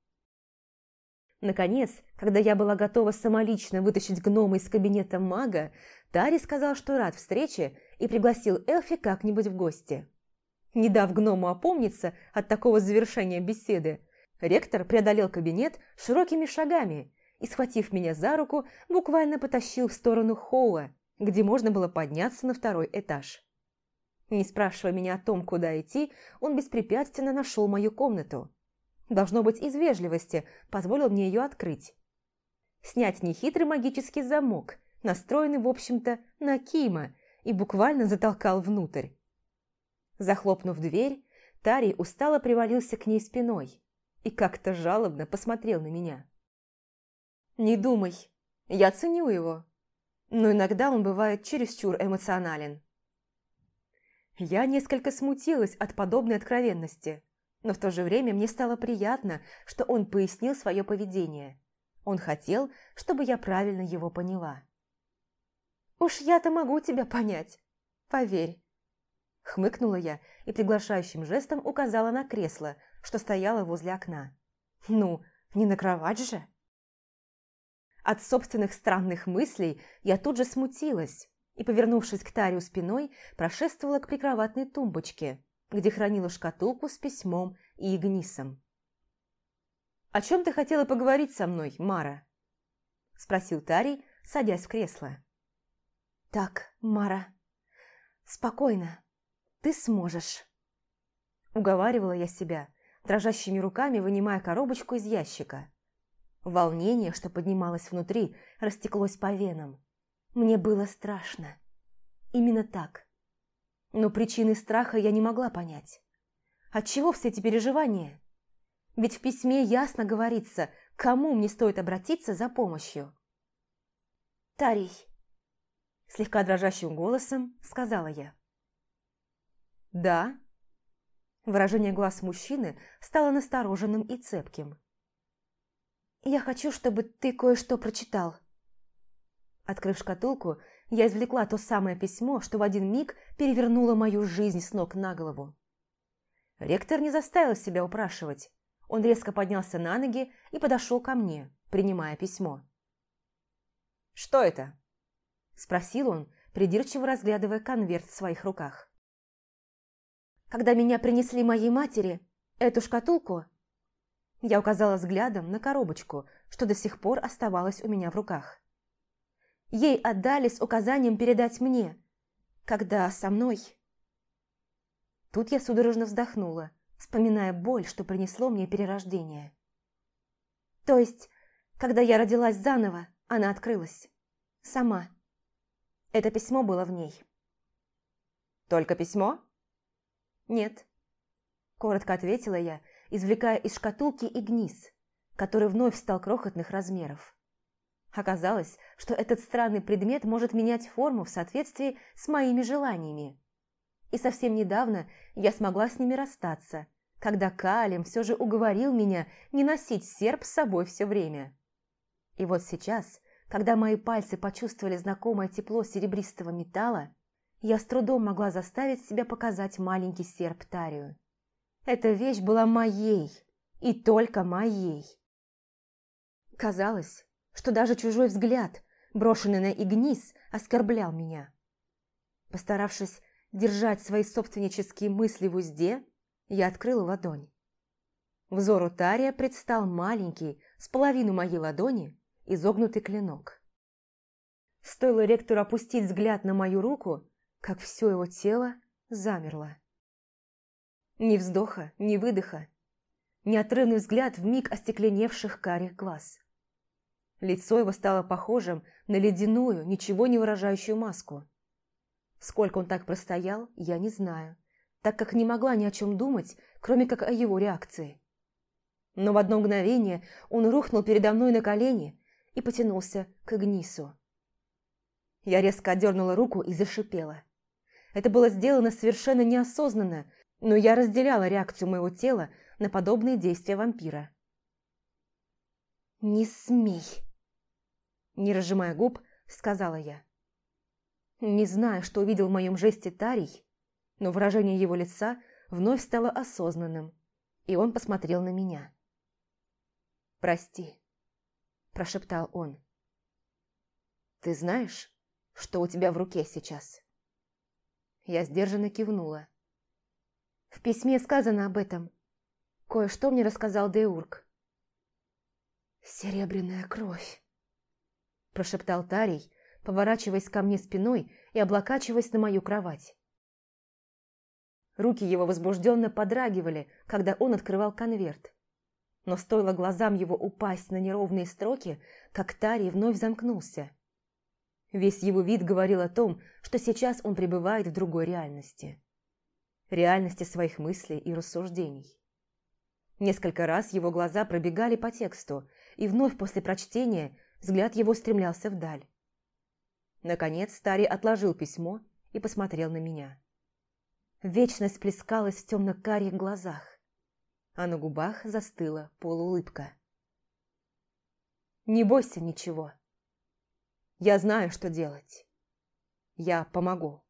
Наконец, когда я была готова самолично вытащить гнома из кабинета мага, Тари сказал, что рад встрече и пригласил Элфи как-нибудь в гости. Не дав гному опомниться от такого завершения беседы, ректор преодолел кабинет широкими шагами и, схватив меня за руку, буквально потащил в сторону холла, где можно было подняться на второй этаж. Не спрашивая меня о том, куда идти, он беспрепятственно нашел мою комнату. Должно быть, из вежливости позволил мне ее открыть. Снять нехитрый магический замок, настроенный, в общем-то, на Кима, и буквально затолкал внутрь. Захлопнув дверь, Тари устало привалился к ней спиной и как-то жалобно посмотрел на меня. «Не думай, я ценю его, но иногда он бывает чересчур эмоционален». Я несколько смутилась от подобной откровенности, но в то же время мне стало приятно, что он пояснил свое поведение. Он хотел, чтобы я правильно его поняла. «Уж я-то могу тебя понять, поверь». Хмыкнула я и приглашающим жестом указала на кресло, что стояло возле окна. «Ну, не на кровать же?» От собственных странных мыслей я тут же смутилась и, повернувшись к Тарию спиной, прошествовала к прикроватной тумбочке, где хранила шкатулку с письмом и игнисом. «О чем ты хотела поговорить со мной, Мара?» – спросил Тарий, садясь в кресло. «Так, Мара, спокойно, ты сможешь», – уговаривала я себя, дрожащими руками вынимая коробочку из ящика. Волнение, что поднималось внутри, растеклось по венам. Мне было страшно. Именно так. Но причины страха я не могла понять. Отчего все эти переживания? Ведь в письме ясно говорится, кому мне стоит обратиться за помощью. «Тарий», – слегка дрожащим голосом сказала я. «Да?» Выражение глаз мужчины стало настороженным и цепким. «Я хочу, чтобы ты кое-что прочитал». Открыв шкатулку, я извлекла то самое письмо, что в один миг перевернуло мою жизнь с ног на голову. Ректор не заставил себя упрашивать. Он резко поднялся на ноги и подошел ко мне, принимая письмо. «Что это?» – спросил он, придирчиво разглядывая конверт в своих руках. «Когда меня принесли моей матери, эту шкатулку...» Я указала взглядом на коробочку, что до сих пор оставалась у меня в руках. Ей отдали с указанием передать мне, когда со мной... Тут я судорожно вздохнула, вспоминая боль, что принесло мне перерождение. То есть, когда я родилась заново, она открылась. Сама. Это письмо было в ней. «Только письмо?» «Нет», – коротко ответила я, извлекая из шкатулки игнис, который вновь стал крохотных размеров. Оказалось, что этот странный предмет может менять форму в соответствии с моими желаниями. И совсем недавно я смогла с ними расстаться, когда Калим все же уговорил меня не носить серп с собой все время. И вот сейчас, когда мои пальцы почувствовали знакомое тепло серебристого металла, я с трудом могла заставить себя показать маленький серп Тарию. Эта вещь была моей, и только моей. Казалось, что даже чужой взгляд, брошенный на Игнис, оскорблял меня. Постаравшись держать свои собственнические мысли в узде, я открыла ладонь. Взору Тария предстал маленький, с половину моей ладони, изогнутый клинок. Стоило ректору опустить взгляд на мою руку, как все его тело замерло. Ни вздоха, ни выдоха, неотрывный взгляд в миг остекленевших карих глаз. Лицо его стало похожим на ледяную, ничего не выражающую маску. Сколько он так простоял, я не знаю, так как не могла ни о чем думать, кроме как о его реакции. Но в одно мгновение он рухнул передо мной на колени и потянулся к Игнису. Я резко отдернула руку и зашипела. Это было сделано совершенно неосознанно, но я разделяла реакцию моего тела на подобные действия вампира. «Не смей!» Не разжимая губ, сказала я. Не знаю, что увидел в моем жесте Тарий, но выражение его лица вновь стало осознанным, и он посмотрел на меня. «Прости», – прошептал он. «Ты знаешь, что у тебя в руке сейчас?» Я сдержанно кивнула. «В письме сказано об этом. Кое-что мне рассказал Деург». «Серебряная кровь», – прошептал Тарий, поворачиваясь ко мне спиной и облокачиваясь на мою кровать. Руки его возбужденно подрагивали, когда он открывал конверт. Но стоило глазам его упасть на неровные строки, как Тарий вновь замкнулся. Весь его вид говорил о том, что сейчас он пребывает в другой реальности. Реальности своих мыслей и рассуждений. Несколько раз его глаза пробегали по тексту, и вновь после прочтения взгляд его стремлялся вдаль. Наконец Старий отложил письмо и посмотрел на меня. Вечность плескалась в темно-карих глазах, а на губах застыла полуулыбка. «Не бойся ничего. Я знаю, что делать. Я помогу».